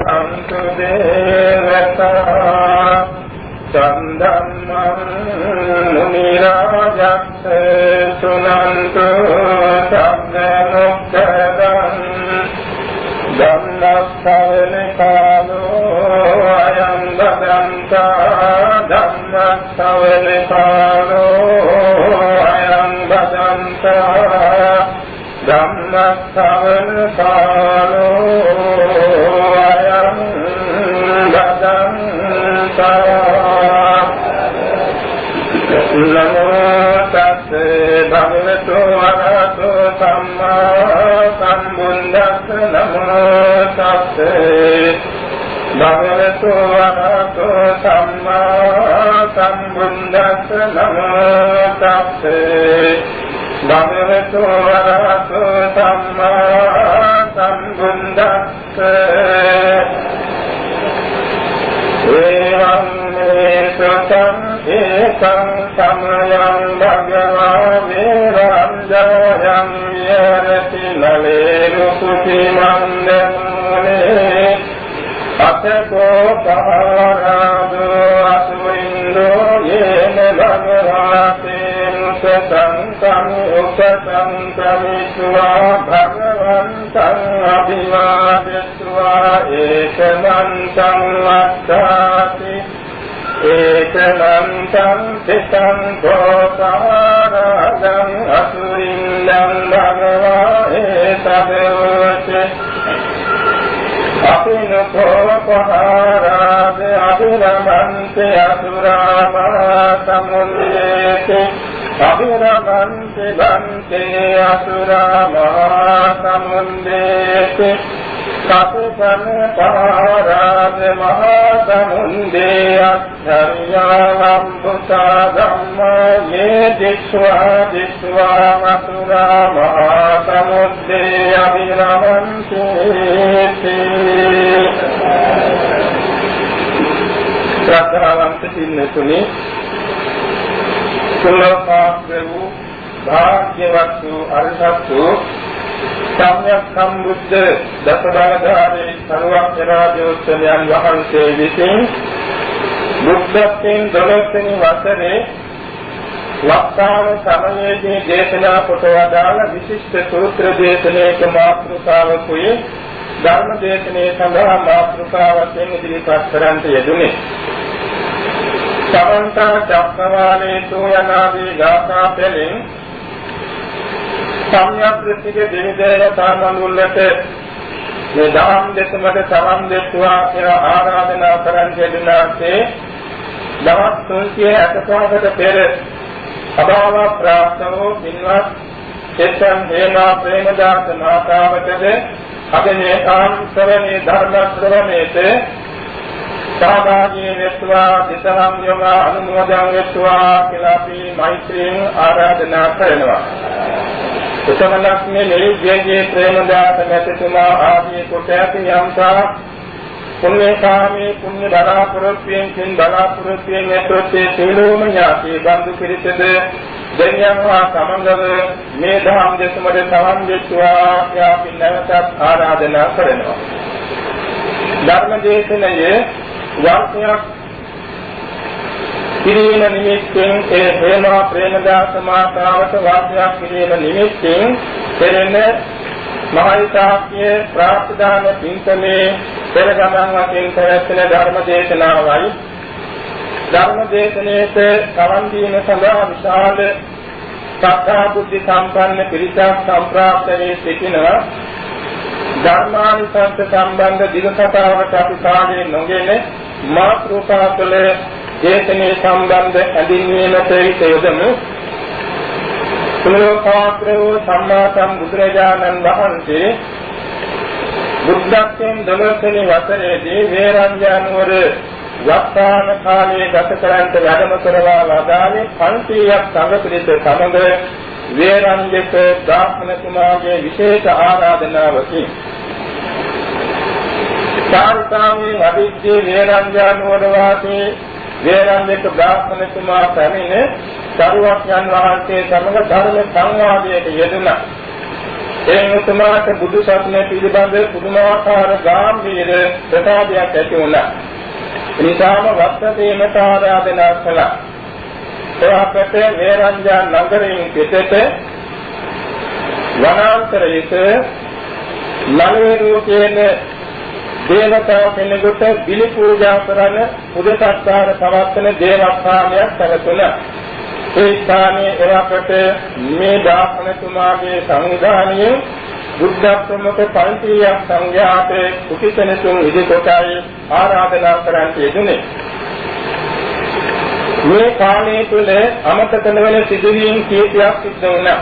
සන්තු භගවතු වරහතු සම්මා සම්බුද්දස්ස නමෝ තස්ස භගවතු වරහතු සම්මා සම්බුද්දස්ස ඒවං සුතං ඒකං සමයං අතකෝ පහරාදෝ අසුින්දෝ අභිරමන්ති අසුරාමා සමුද්දේති අභිරමන්ති බන්ති අසුරාමා සමුද්දේති කපුපන පහරාද මහා සමුද්දේ අච්චරියාවම් පුතා ධම්මා යේ දිස්වා දිස්වා අසුරාමා සමුද්දේ අභිරමන්ති ශ්‍රද්ධාවන්ත සින්නතුනි කුලපාත්‍ර වූ භාග්‍යවත් වූ අරහත් වූ සම්්‍යක් සම්බුද්ධ දසබලධාරී සරුවක් රාජෝත්තමයන් වහන්සේ විසින් බුද්ධත්වයෙන් දොළොස්වෙනි වසරේ වක්තාන සමයේදී දේශනා කොට වදාළ විශිෂ්ට සූත්‍ර දේශනාවක මාතෘකාවකුයි ධර්ම දේශනාවේ සඳහා මාතෘකාවෙන් ඉදිරිපත් කරන්ට යෙදුනේ. සමන්ත චක්කවාලේසු යනාදී ගාථා පෙළින් සම්‍යක් දෘෂ්ටික දෙවිදේව සාමඳුල්ලට මේ දහම් දෙසමට සමන් දෙත්වා කියලා ආරාධනා කරන් යෙදුනාසේ දවස් 365කට පෙර අභාව ප්‍රාප්ත වූ පින්වත් චේතන් හේමා ප්‍රේමදාස මාතාවටද අද මේ කාම් ශ්‍රවණේ ධර්ම ශ්‍රවණේට සහභාගී වෙත්වා දිසනම් යෝග අනුමෝදන් වෙත්වා කියලා අපි මෛත්‍රියෙන් ආරාධනා කරනවා. උතම ලක්ෂ්මී නිර්ජේ ප්‍රේමදාස මෙතුමා ආදී කොට ඇති යම්සා පුණ්‍ය කාමී පුණ්‍ය බලාපොරොත්තුෙන් කින් බලාපොරොත්තුෙන් ඇතොත්තේ සියලුම ඥාති බඳු පිරිසද දෙවියන් හා සමගව මේ ධම් දෙසමද සමන් දෙත්වා යාපි නැවතත් ආරාධනා කරනවා ධර්ම දේශනයේ වර්ෂයක් කිරීම නිමිත්තෙන් ඒ හේමා ප්‍රේමදාස මාතාවට වාසයක් කිරීම නිමිත්තෙන් පෙරෙන මහයිතාක්‍ය ප්‍රාර්ථදාන පින්කමේ පෙර ගමන් වශයෙන් පැවැත්වෙන ධර්ම දේශනාවයි ධර්ම දේශනාවට සමන් දීම සඳහා විශාල සත්‍තා බුද්ධ සම්පන්න පිරිසක් සම්ප්‍රාප්ත වේ සිටිනවා. ධර්මානිසංස සම්බන්ධ දිගකතාවට අපි කාලේ නොගෙන මාත්‍රකා කළ දේශනේ සම්බන්ධ ඇඳින්වීමට හිත යොදමු. සුලෝකාත්‍රෝ සම්මා සම්බුදුරජාණන් වහන්සේ බුද්ධත්වයෙන් දොළොස්වෙනි වසරේදී වේරංජානුවර වස්තාන කාලයේ ගත කරන්ට වැඩම කරවා වදාළේ 500ක් සංඝ පිරිස සමග වේරංජක ධාත්මතුමාගේ විශේෂ ආරාධනාවකින් චාරිකාවේ වදිච්චේ වේරංජානුවර වාසී වේරංජක බ්‍රාහ්මණතුමා පැමිණ සරුවක්යන් වහන්සේ සමග ධර්ම සංවාදයට යෙදුණා. එයින් උතුමාට බුදු සසුන පිළිබඳ පුදුමාකාර ගාම්භීර ප්‍රසාදයක් ඇති වුණා. එනිසාම වත්තේමට ආරාධනා කළා. එවාකට වේරංජා නගරයෙන් පිටත වනාන්තරයක නලවේරුව කියන දේවතා කෙනෙකුට බිලි පූජා කරන පුදසත්කාර පවත්වන දේවස්ථානයක් පැවතුණා. ඒ ස්ථානයේ එවකට මේ දාසනතුමාගේ සංවිධානයේ බුද්ධ ප්‍රමුඛ පන්තියක් සංඝයාට කුටිසනසුන් ඉදිකොටයි ආරාධනා කරන්න යෙදුනේ. මේ කාලය තුල අමතක නොවන සිදුවීම් කීපයක් සිද්ධ වුණා.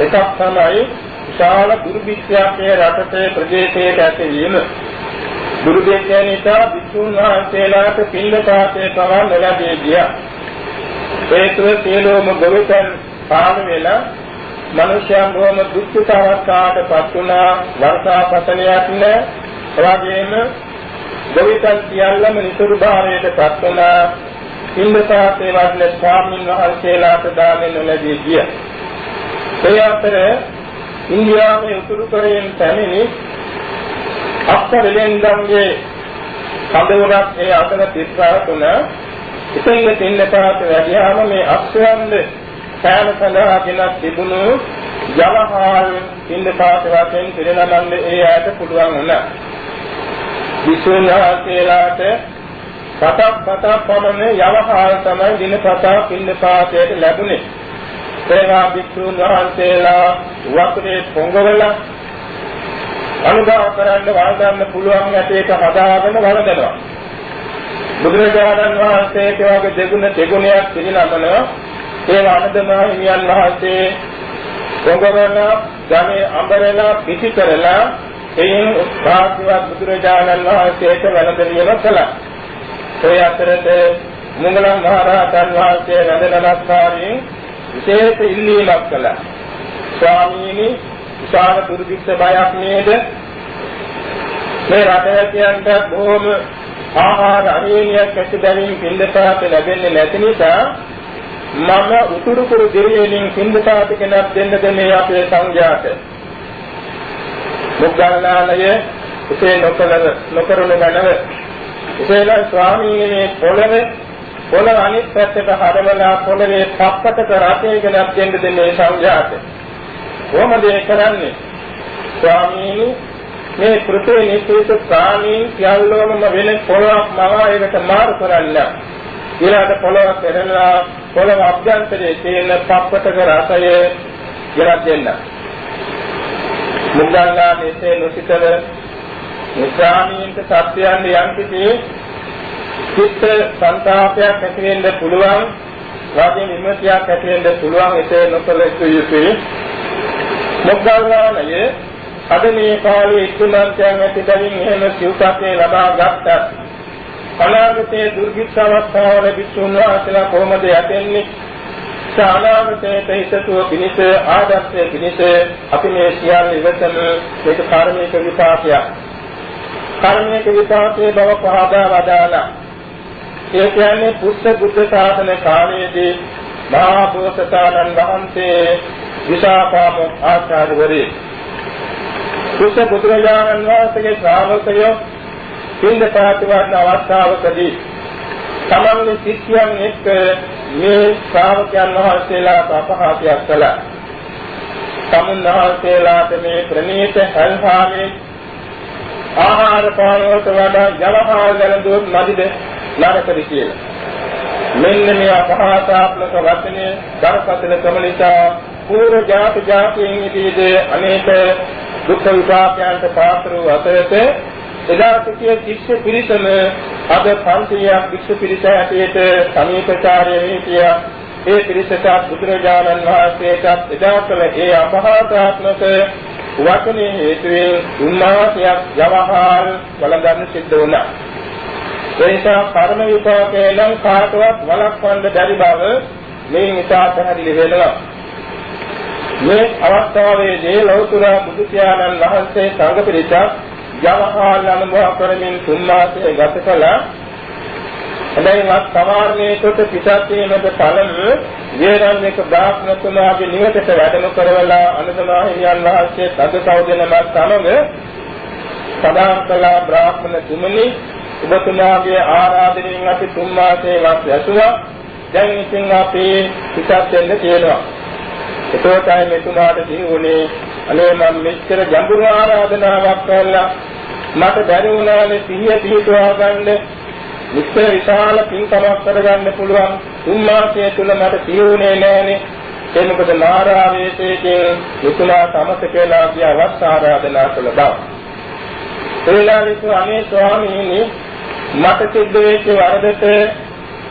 එකක් තමයි විශාල දුර්භික්ෂයක්ේ රටේ ප්‍රදේශයට ඇතිවීම. දුර්භික්ෂය නිසා විසුණු වහන්සේලාට පිළිපාතේ පවා නොලැබී ගියා. හේතුව සියලුම ගොවිතැන් පාන වෙලා මිනිසයන් බොහොම දුක්ඛිත අවස්ථාවටපත් වුණා වර්ෂාපතනයක් නැ එවාගෙම ගොවිතැන් සියල්ලම නිසරු භාවයටපත් වුණා ඉන්ද්‍රපාතේ වඩන ස්වාමීන් වහන්සේලාට දානෙ නොලැබී ගියා ඒ අතර ඉන්දියාවේ උතුරු කොරියන් පැමිණි අක්ෂරලෙන්දන්ගේ කඳවුරක් ඒ අතර තිස්සා තුන ඉතින් තින්න පාත වැඩියාම මේ අක්ෂරන්ද සෑම සඳහා ගෙනත් තිබුණු ජලහාල් තින්න පාත වශයෙන් පිළිනමන්න ඒ ඇයට පුළුවන් වුණා. විසුණුහාසේලාට පතක් පතක් පමණ යවහාල් තමයි දිනපතා පින්න පාතයට ලැබුණේ. ඒවා භික්ෂුන් වහන්සේලා වතුරේ පොඟවලා අනුගාම කරන්න වළඳන්න පුළුවන් ඇටේක හදාගෙන වළඳනවා. බුදුරජාණන් වහන්සේට වගේ දෙගුණ දෙගුණයක් පිළිනමනවා. ඒ වළඳනා හිමියන් වහන්සේ පොඟවන ගමේ අඹරලා පිටි කරලා එයින් උත්සාහවත් බුදුරජාණන් වහන්සේට වැළඳීම කළා. ඒ අතරත මුගලන් මහරහතන් වහන්සේ වැඳ නමස්කාරයෙන් විශේෂ ඉල්ලීමක් කළා. ස්වාමීනි විශාල දුර්භික්ෂ බයක් නේද? මේ රටවැසියන්ට බොහොම ආහාර අරේනියක් ඇති බැවින් පින්දපාත ලැබෙන්නේ නැති නිසා මම උතුරු කුරු දෙවියන්ගෙන් පින්දපාත කෙනක් දෙන්නද මේ අපේ සංඝයාට. මුග්ගල්ලාලය එසේ නොකල නොකරන ගණව එසේලා ස්වාමීන් පොළවේ පොළව අනිත් පැත්තට හරවලා පොළවේ පප්පතට රටේගෙන දෙන්න දෙන්නේ සංඝයාට. කොහොමද ඒ කරන්නේ? ස්වාමීනි මේ පෘථිවි නිශ්චිත ප්‍රාණීන් සියල්ලම වෙන පොළවක් මවා ඒකට මාරු කරන්න. ඊළඟට පොළව පෙරලා පොළව අභ්‍යන්තරයේ තියෙන පප්පතක රසය ගෙනත් දෙන්න. මුග්ගල්ලා මෙසේ නොසිතව නිසාමීන්ට සත්‍යයන් යම් කිසි චිත්ත සංතාපයක් ඇති වෙන්න පුළුවන් වාගේ විමතියක් ඇති වෙන්න පුළුවන් එසේ නොකළ යුතුයි. මොග්ගල්ලාණය අද මේ කාලේ ඉක්මනටම ඇති බැවින් එහෙම සිව්පත්ේ ලබා ගත්තත් අනාගතයේ දුර්භික්ෂ අවස්ථාවල විසුණු වාසලා කොහොමද යටෙන්නේ සානාගතයේ හිතසුව පිණිස ආදර්ශයේ පිණිස අපි මේ සියල්ල ඉවතම මේක කාර්මික විපාකයක්. කර්මයක විපාකයේ බව පහදා වදාලා ඒ කියන්නේ පුත්ත බුද්ධ ශාසන කාලයේදී මහා බෝසතාණන් වහන්සේ විසාකාම ආචාර්යවරේ පුත්ත බුදුරජාණන් වහන්සේගේ ශ්‍රාවකයෝ පින්ද පාතිවර්ණ අවස්ථාවකදී තමන්ගේ ශිෂ්‍යයන් එක්ක මේ ශ්‍රාවකයන් වහන්සේලා අපහාසයක් කළා. තමුන් වහන්සේලාට මේ ප්‍රණීත හල්හාමේ ආහාර පාන වලට වඩා ජලහාර ගැලඳුවොත් මදිද නරකද කියලා. මෙන්න මේ අපහාසාත්මක වචනේ දරපතල කම නිසා පූර්ව ජාති ජාතියින් ඉදීදී අනේක දුක් විපාකයන්ට පාත්‍ර වූ අතරත එදා සිටිය ශිෂ්‍ය පිරිසම අද 500ක් ශිෂ්‍ය පිරිස ඇටියට සමීපචාරයේ හිටිය ඒ පිරිසට බුදුරජාණන් වහන්සේට එදා කළ ඒ අපහාසාත්මක වචනේ හේතුවෙන් උන්මාසයක් යවහාල් වළඳන්න සිද්ධ වුණා. ඒ නිසා කර්ම විපාකේ නම් කාටවත් වළක්වන්න බැරි බව මේ නිසා පැහැදිලි වෙනවා. මේ අවස්ථාවේදී ලෞතර බුදු පියාණන් වහන්සේ සංඝ පිරිසක් යවහාල් අනුභව කරමින් තුන් මාසයේ ගත කළා. හැබැයි වත් සමාර්ණයේ කොට පිටත් වීමට පළමු වේරන්නික බ්‍රාහ්මණතුමාගේ නිවසට වැඩම කරවලා අනුසමාහිමියන් වහන්සේ තද සෞදෙනමත් සමග සදාන් කළා බ්‍රාහ්මණ තුමනි ඔබතුමාගේ ආරාධනෙන් අපි තුන් මාසයේ වත් ඇසුවා දැන් ඉතින් අපි පිටත් වෙන්න තියෙනවා. එතකොටයි මෙතුමාට දිනුනේ අනේ මම මෙච්චර ගැඹුරු ආරාධනාවක් කළා මට බැරි වුණානේ සිහිය පිහිටුවා ගන්න. විශ්ව විශාල පින්කමක් කරගන්න පුළුවන්. තුන් මාසය තුල මට සිහිුනේ නැහනේ. ඒ මොකද නාරාවේශයෙන් මුතුලා තමත කියලා කිය අවස් ආරාධනා කළ බව. ඒලාලිසු අනේ ස්වාමීනි මට සිද්ධ වෙච්ච වරදට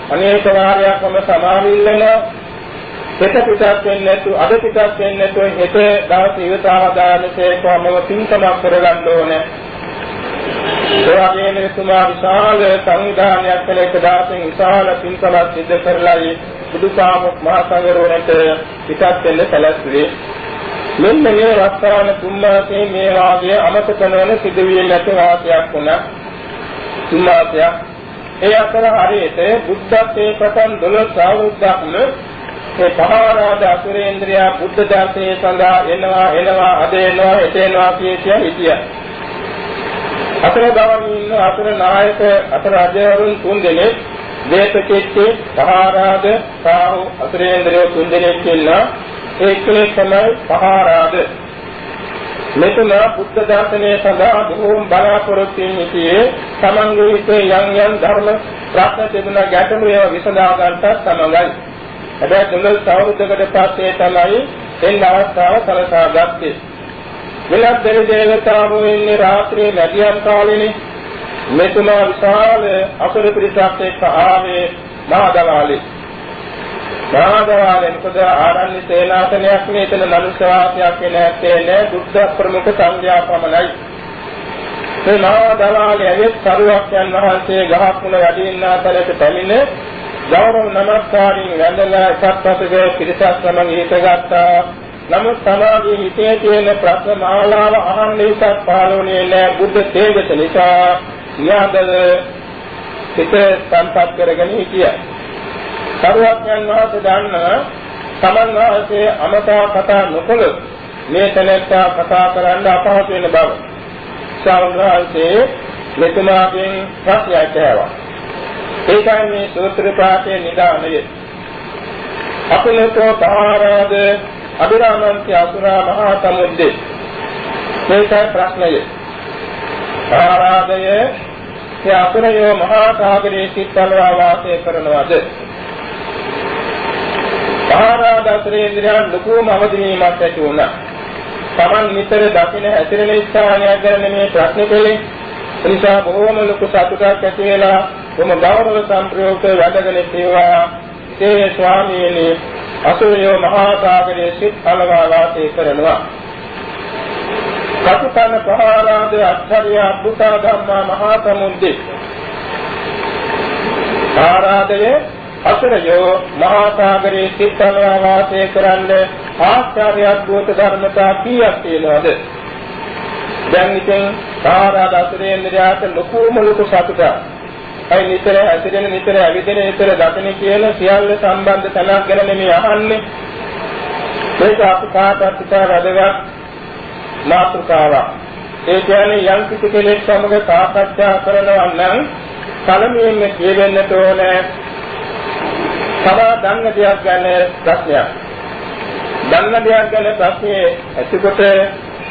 අනේක වාරයක් මම සමාවිල්ලන හෙට පිටත් වෙන්නේ නැතු අද පිටත් වෙන්නේ නැතු හෙට දවස් ඉවතාව දානසේ කොහොමද පින්කමක් කරගන්න ඕනේ. ඒ වගේම එතුමා විශාල සංවිධානයක් කළ එක දාසෙන් විශාල පින්කමක් සිදු කරලායි බුදුසාමුක් මහා සංඝරෝණට පිටත් වෙන්න සැලැස්ුවේ. මෙන්න මේ වස්තාන තුම්මාසේ මේ වාගේ අමතක කරන සිදුවිය නැති වාසයක් වුණා. තුම්මාසයක් ඒ අතර හරියට බුද්ධත්වයේ ප්‍රථම 12 අවුරුද්දක්ම ඒ පහවරාද අසුරේන්ද්‍රයා බුද්ධ දර්ශනය සඳහා එනවා එනවා අද එනවා හෙට එනවා කිය කිය හිටියා. අතර ගමන් ඉන්න අතර නායක අතර රජවරුන් තුන් දෙනෙක් වේතකෙච්චි පහාරාද සාහු අසුරේන්ද්‍රයෝ තුන් දෙනෙක් ඉන්නා. ඒ කෙනෙක් තමයි පහාරාද මෙතුම බුද්ධ දර්ශනය සඳහා බොහෝම බලාපොරොත්තු වෙන්නේ තමන්ගේ හිතේ යම් යම් ධර්ම ප්‍රශ්න තිබුණා ගැටලු ඒවා විසඳා ගන්නත් සමගයි හැබැයි දුන්නල් සෞරුද්දකට පස්සේ තමයි එන්න අවස්ථාව සලසා ගත්තේ. වෙනත් දෙවි දේවතාවෝ ඉන්නේ රාත්‍රියේ මැදියම් කාලෙනේ. මෙතුමා විශාල අසුර පිරිසක් එක්ක ආවේ මහදවාලේ මහදවාලේ මොකද ආරණ්‍ය සේනාසනයක් නේ? එතන මනුෂ්‍ය වාසයක් නැත්තේ නෑ? බුද්ධ ප්‍රමුඛ සංඝයා පමණයි. මේ මහදවාලේ ඇවිත් සරුවක්යන් වහන්සේ ගහක් මුල වැඩි ඉන්න අතරට පැමිණ ගෞරව නමස්කාරින් වැඳලා සත්පසක පිරිසක් සමග හිටගත්තා. නමුත් සමාගයේ හිතේ තියෙන ප්‍රශ්න මාලාව අහන්න ඉස්සත් පහළුනේ නැහැ බුද්ධ තේජස නිසා න්යාදල හිත සංපත් කරගෙන හිටියා. සරුවඥන් වහන්සේ දන්න තමන් වහන්සේ අමතා කතා නොකළ මේ තැනැත්තා කතා කරන්න අපහසු වෙන බව. සාරවහන්සේ මෙතුමාගෙන් ප්‍රශ්නයක් ඇහුවා. ඒකයි මේ සූත්‍ර පාඨයේ නිදානය. අපලතෝ තාරාද අබිරාමන්ති අසුරා මහා සමුද්දේ. මේකයි ප්‍රශ්නය. ආරාධය ඒ අසුරයෝ මහා සාගරයේ සිත්වලවා වාසය කරනවද? ආරාධතරේන්ද්‍රයන් ලකෝම අවදිනීමක් ඇති වුණා. Taman නිතර දකින හැසිරෙන ස්ථානයක් ගැන මේ ප්‍රශ්න කළේ. නිසා බොහෝම ලොකු සතුටක් ඇති වෙලා කොම ගෞරව සම්ප්‍රයුක්ත වැඩගෙන ඉතිවා ඒ ස්වාමීනි අසුරයෝ මහා සාගරයේ සිත් අලවා වාසය කරනවා. කතුතන පහාරාද අච්චරිය අද්භුත ධම්මා මහා සමුද්දේ. ආරාධයේ අසුරයෝ මහා සාගරයේ සිත් අලවා වාසය කරන්නේ ආශ්චර්ය අද්භුත ධර්මතා කීයක් තියෙනවද? දැන් ඉතින් ආරාධ අසුරේන්ද්‍රයාට ලොකුම ලොකු සතුටක් අයි නිතර ඇසිරෙන නිතර ඇවිදින නිතර දකින කියන සියල්ල සම්බන්ධ තැනක් ගැන නෙමෙයි අහන්නේ. ඒක අපි කාටවත් ඉතා වැදගත් මාතෘකාවක්. ඒ කියන්නේ යම් කිසි කෙනෙක් සමග සාකච්ඡා කරනවා නම් පළමුවෙන්ම කියවෙන්නට ඕනේ තමා දන්න දෙයක් ගැන ප්‍රශ්නයක්. දන්න දෙයක් ගැන ප්‍රශ්නේ ඇතිකොට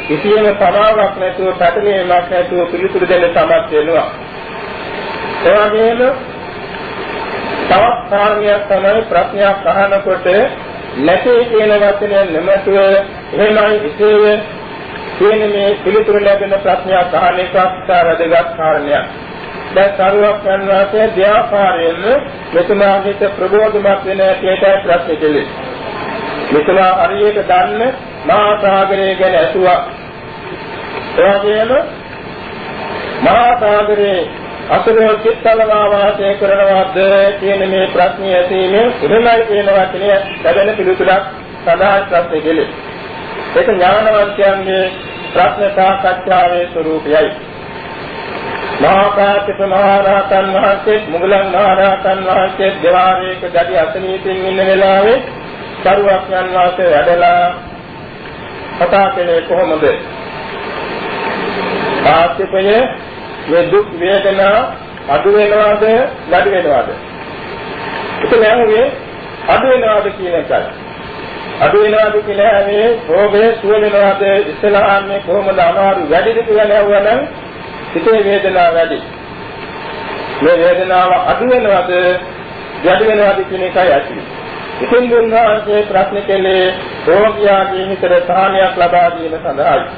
කිසියම් පමාවක් නැතුව පැටලීමක් නැතුව පිළිතුරු දෙන්න සමත් වෙනවා. ඒ වගේම තවත් කාරණයක් තමයි ප්‍රශ්නයක් අහනකොට නැtei කියන වචනය නැමැතුව එහෙමයි ඉතේ කියන මේ පිළිතුරු ලැබෙන ප්‍රශ්නයක් අහන එක වැදගත් කාරණයක්. දැන් සරුවක් යනවාසේ ව්‍යාපාරයෙන් මෙතුමාගේට ප්‍රබෝධමත් වෙන ඇටයට ප්‍රශ්න කෙලේ. මෙතුමා හරියට දන්න මහා සාගරය ගැන ඇසුවා. ඒ වගේම මහා සාගරයේ අසුරෝ චිත්තලවා වාසය කරනවාද කියන මේ ප්‍රශ්නේ ඇසීමෙන් ඉරණයි කියන වචනය ලැබෙන පිළිතුරක් සඳහන් ප්‍රශ්නේ කෙලේ. ඒක ඥානවන්තයන්ගේ ප්‍රශ්න සාකච්ඡාවේ ස්වરૂපයයි. මහා කාශ්‍යප මහ රහතන් වහන්සේ මුගලන් මහ රහතන් වහන්සේ දෙවාරයක දැඩි අසනීපින් ඉන්න වෙලාවේ සරුවක්යන් වාසයේ වැඩලා කතා කළේ කොහොමද? කාශ්‍යපය මේ දුක් වේදනා අඩු වෙනවද වැඩි වෙනවද? ඒක නෑනේ අඩු වෙනවද කියන එකයි. අඩු වෙනවද කියලා මේ රෝගය සුව වෙනවද ඉස්සලාන්නේ කොහොමද අමාරු වැඩිද කියලා නෑවනම් හිතේ වේදනාව වැඩි. මේ වේදනාව අඩු වෙනවද වැඩි වෙනවද කියන එකයි ඇති. ඉතින් දුන්නාගේ ප්‍රශ්න කළේ රෝගියාගේ හිතට සාහනයක් ලබා දීම සඳහායි.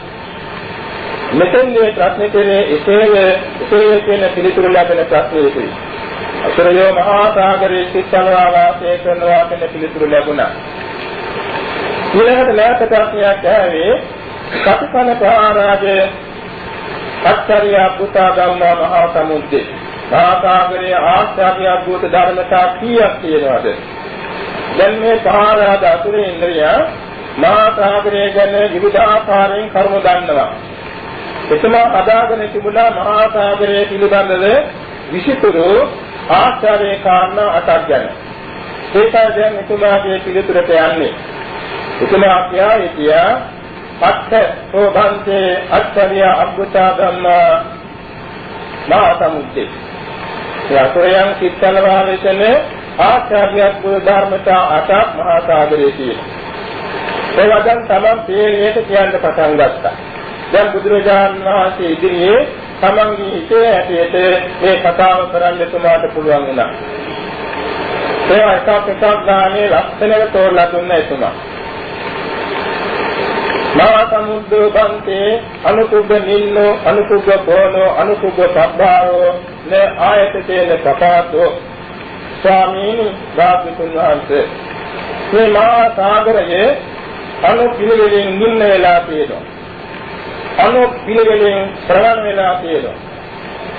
මෙතෙන් මේ ප්‍රශ්න කළේ එසේය එසේය කියන පිළිතුරු ලැබෙන ප්‍රශ්නයකයි. අසරයෝ මහා සාගරයේ සිත්තරවා වාසය කරනවා කියන පිළිතුරු ලැබුණා. ඊළඟට නැවත ප්‍රශ්නයක් ඇහුවේ කපිකන ප්‍රාරාජේ අච්චරිය පුතා ගම්මා මහා සමුද්දේ මහා සාගරයේ ආශ්චර්ය අද්භූත ධර්මතා කීයක් තියෙනවද දැන් මේ පහරාද අතුරේ ඉන්ද්‍රිය මහා සාගරය ගැන විවිධාකාරයෙන් කර්ම දන්නවා එතම අදාගෙන තිබුණා මහා සාගරය පිළිබඳව විශිතුරු ආශ්චර්ය කාරණා අටක් ගැන. ඒකයි දැන් එතුමාගේ පිළිතුරට යන්නේ. එතුමා කියා හිටියා අත්ථ සෝභන්තේ අච්චරිය අබ්බුතා ධම්මා මා සමුච්චේ යතෝයන් සිත්තලවා වෙතන ආචාර්යයක් බුදු ධර්මතා අටක් මහා සාගරයේ තියෙනවා. ඒ වගන් තමන් තේරෙයට කියන්න පටන් ගත්තා. දැන් බුදුරජාණන් වහන්සේ ඉදිරියේ තමන්ගේ හිතේ ඇටියට මේ කතාව කරන්න තුමාට පුළුවන් වුණා. ඒවා එකක් එකක් ගානේ ලක්ෂණව තෝරලා දුන්න එතුමා. මහා සමුද්දෝ බන්තේ අනුකුබ්බ නින්නෝ අනුකුබ්බ බෝනෝ අනුකුබ්බ සබ්බාරෝ නේ ආයතේන කපාතෝ ස්වාමීනි ධාතුතුන් වහන්සේ මේ මහා සාගරයේ අනු පිළිවෙලින් නින්න වෙලා තියෙනවා. අනු පිළිවෙලින් ප්‍රවණ වෙලා තියෙනවා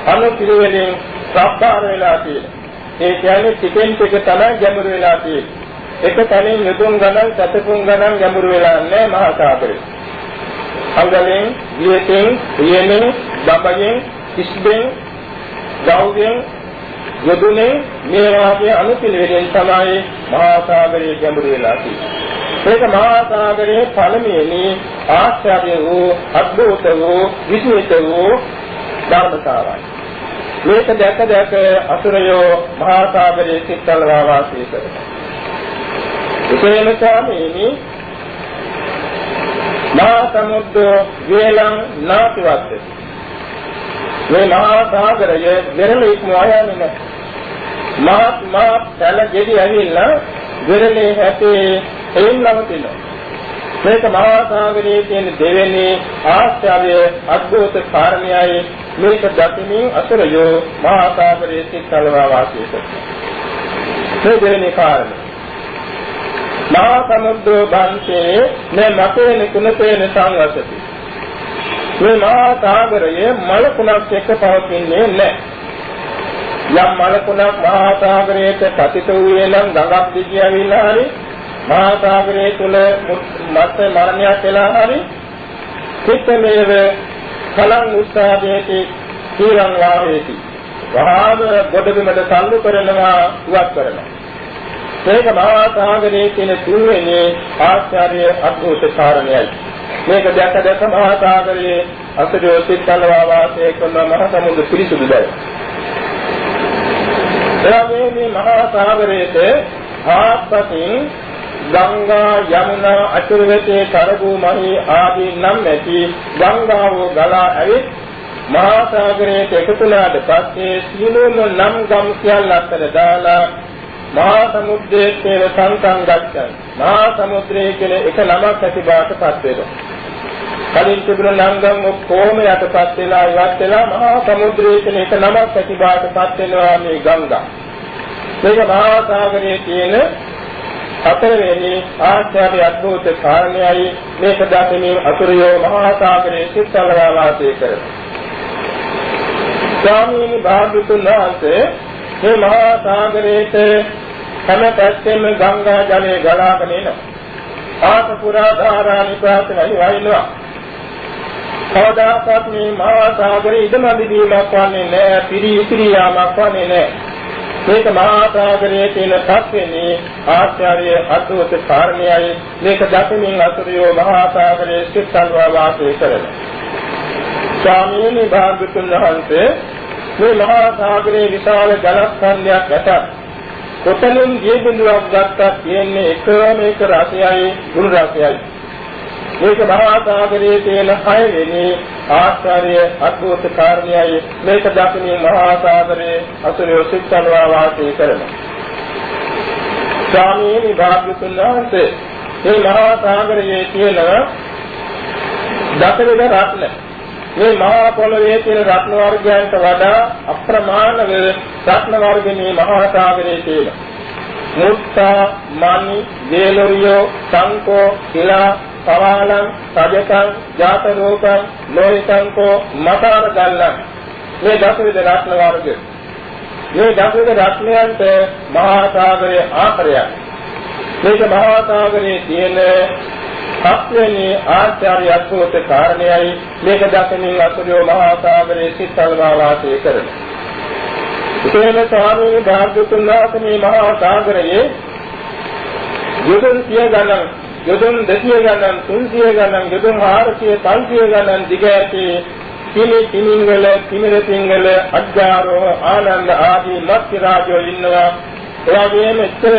අනු පිළිවෙලින් සබ්බාර වෙලා තියෙනවා ඒ කියන්නේ ටිකෙන් ටික තමයි ගැඹුරු වෙලා තියෙන්නේ එක තැනින් යතුන් ගණන් සතකුන් ගණන් ගැඹුරු වෙලා නැහැ මහා සාගරේ. අංගලෙන්, දියයෙන්, පියෙනෙන්, බබයෙන්, කිස්බෙන්, ගෞගෙන්, යදුනේ මේ වාගේ අනුපිළිවෙලෙන් තමයි මහා සාගරයේ ගැඹුරු වෙලා තියෙන්නේ. ඒක මහා සාගරයේ පළමුවෙනි ආශ්චර්ය වූ, අද්භූත වූ, විස්මිත වූ ධර්මතාවයි. මේක දැක දැක අසුරයෝ මහා සාගරයේ සිත්තල් වාසී කරනවා. එසේම ස්වාමීනි මහා සමුද්ද වේලං නාතිවත් මේ මහා සාගරය වෙරළ ඉක්මවා යන්නේ නැහැ මහත් මහත් පැල ගෙඩි ඇවිල්ලා වෙරළේ හැටේ එයින් නවතිනවා මේක මහා සාගරයේ තියෙන දෙවෙනි ආශ්චර්ය අද්භූත කාරණයයි. මේක දකිමින් අසරයෝ මහා සාගරයේ සිත් කලවා වාසය කරනවා. මේ දෙවෙනි කාරණය. මහා සමුද්‍රෝ බන්තේ මේ මතේ නිකුණතේන සංවසති. මේ මහා සාගරයේ මලකුණක් එක්ක පවතින්නේ නැහැ. යම් මලකුණක් මහා සාගරයට පතිත වූයේ නම් ගඟක් දිගේ ඇවිල්ලා හරි මහා සාගරයේ තුල මත් මරණයක් වෙලා හරි චිත්තමේව කලං උස්සාදේති සීලං වාහේති වහාම ගොඩබිමට සම්ලු කරනවා උවත් කරනවා මේක මහා සාගරයේ තියෙන තුන්වෙනි ආශ්චර්ය අද්භූත කාරණයයි. මේක දැක දැක මහා සාගරයේ අසජෝසිත කලවා වාසය කරන මහ සමුද්‍ර පිරිසුදු බව. එයාගේ මේ මහා සාගරයේ ආත්පතින් ගංගා යමුනා අතුරුවතේ කරගු මහී ආදී නම් නැති ගංගාව ගලා ඇවිත් මහා සාගරයේ එකතු වුණාට පස්සේ සීලෝම නම් ගම් සියල්ල අතර දාලා මහා සමුද්‍රයේ තේර සංසං ගච්ඡන් මහා සමුද්‍රයේ කියන එක නමක් ඇති බාටපත් වෙනවා. කලින් තිබුණ නංගම් ඔක්කොම යටපත් වෙලා ඉවත් වෙලා මහා සමුද්‍රයේ කියන එක නමක් ඇති බාටපත් වෙනවා මේ ගංගා. මේක මහා සාගරයේ තියෙන හතරවෙනි ආශ්චර්ය අද්භූත කාරණයයි මේක දකිනින් අතුරියෝ මහා සාගරයේ සිත්සලවා වාසය කරනවා ස්වාමීන් වහන්සේ මේ මහා සාගරයේට හැම පැත්තෙම ගංගා ජලය ගලාගෙන එනවා. ආස පුරා ධාරා නිපාතනයි වහිනවා. කවදාකවත් මේ මහා සාගරේ ඉදමදිවීමක් වන්නේ නැහැ, පිරි ඉතිරි යාමක් වන්නේ නැහැ. මේක මහා සාගරයේ තියෙන තත්වෙන්නේ ආශ්චර්ය අද්භූත කාරණයයි. මේක දකිමින් අසුරියෝ මහා සාගරයේ සිත්සල්වා වාසය කරන. ස්වාමීනි භාගතුන් වහන්සේ මේ මහා සාගරයේ විශාල ජලස්කන්ධයක් ඇතත් කොතනින් ගිය බිඳුවක් ගත්තත් තියෙන්නේ එකම එක රසයයි ගුණ රසයයි. මේක මහා සාගරයේ තියෙන හයවෙනි ආශ්චර්ය අද්භූත කාරණයයි මේක දකිනින් මහා සාගරයේ අසුරේ සිත්සනවා වාසය කරනවා. ස්වාමීනි භාග්‍යතුන් වහන්සේ මේ මහා සාගරයේ තියෙන දසවිධ රත්න මේ මහා පොළවේ තියෙන රත්න වර්ගයන්ට වඩා අප්‍රමාණ රත්න වර්ග මේ මහා සාගරයේ තියෙනවා. මුත්තා, මණි, වේලොරියෝ, සංකෝ, කිලා පවාලං සජකං ජාත රෝගං ලෝහිතංකෝ මතාර ගල්ලං. මේ දසවිධ රත්න වර්ග. මේ දසවිධ රත්නයන්ට මහා සාගරයේ ආකාරයක් මේක මහා සාගරයේ තියෙන සත්‍යනි ආචාර්ය අත්පොත කාරණයයි. මේක දකිනින් අසුරියෝ මහා සාගරයේ සිත්සල්වා වාසය කරන. ඉතේන ස්වාමීන් වහන්සේ මේ මහා සාගරයේ යොදුන් සිය ගණන් යොදුන් 200 ගණන් 300 ගණන් යොදුන් 400 500 ගණන් දිග ඇති කිමි කිමිංගල කිමිර පිංගල අජ්ජාරෝ ආනන්ද ආදී මත්ති රාජෝ ඉන්නවා. එවාගෙම ඉතර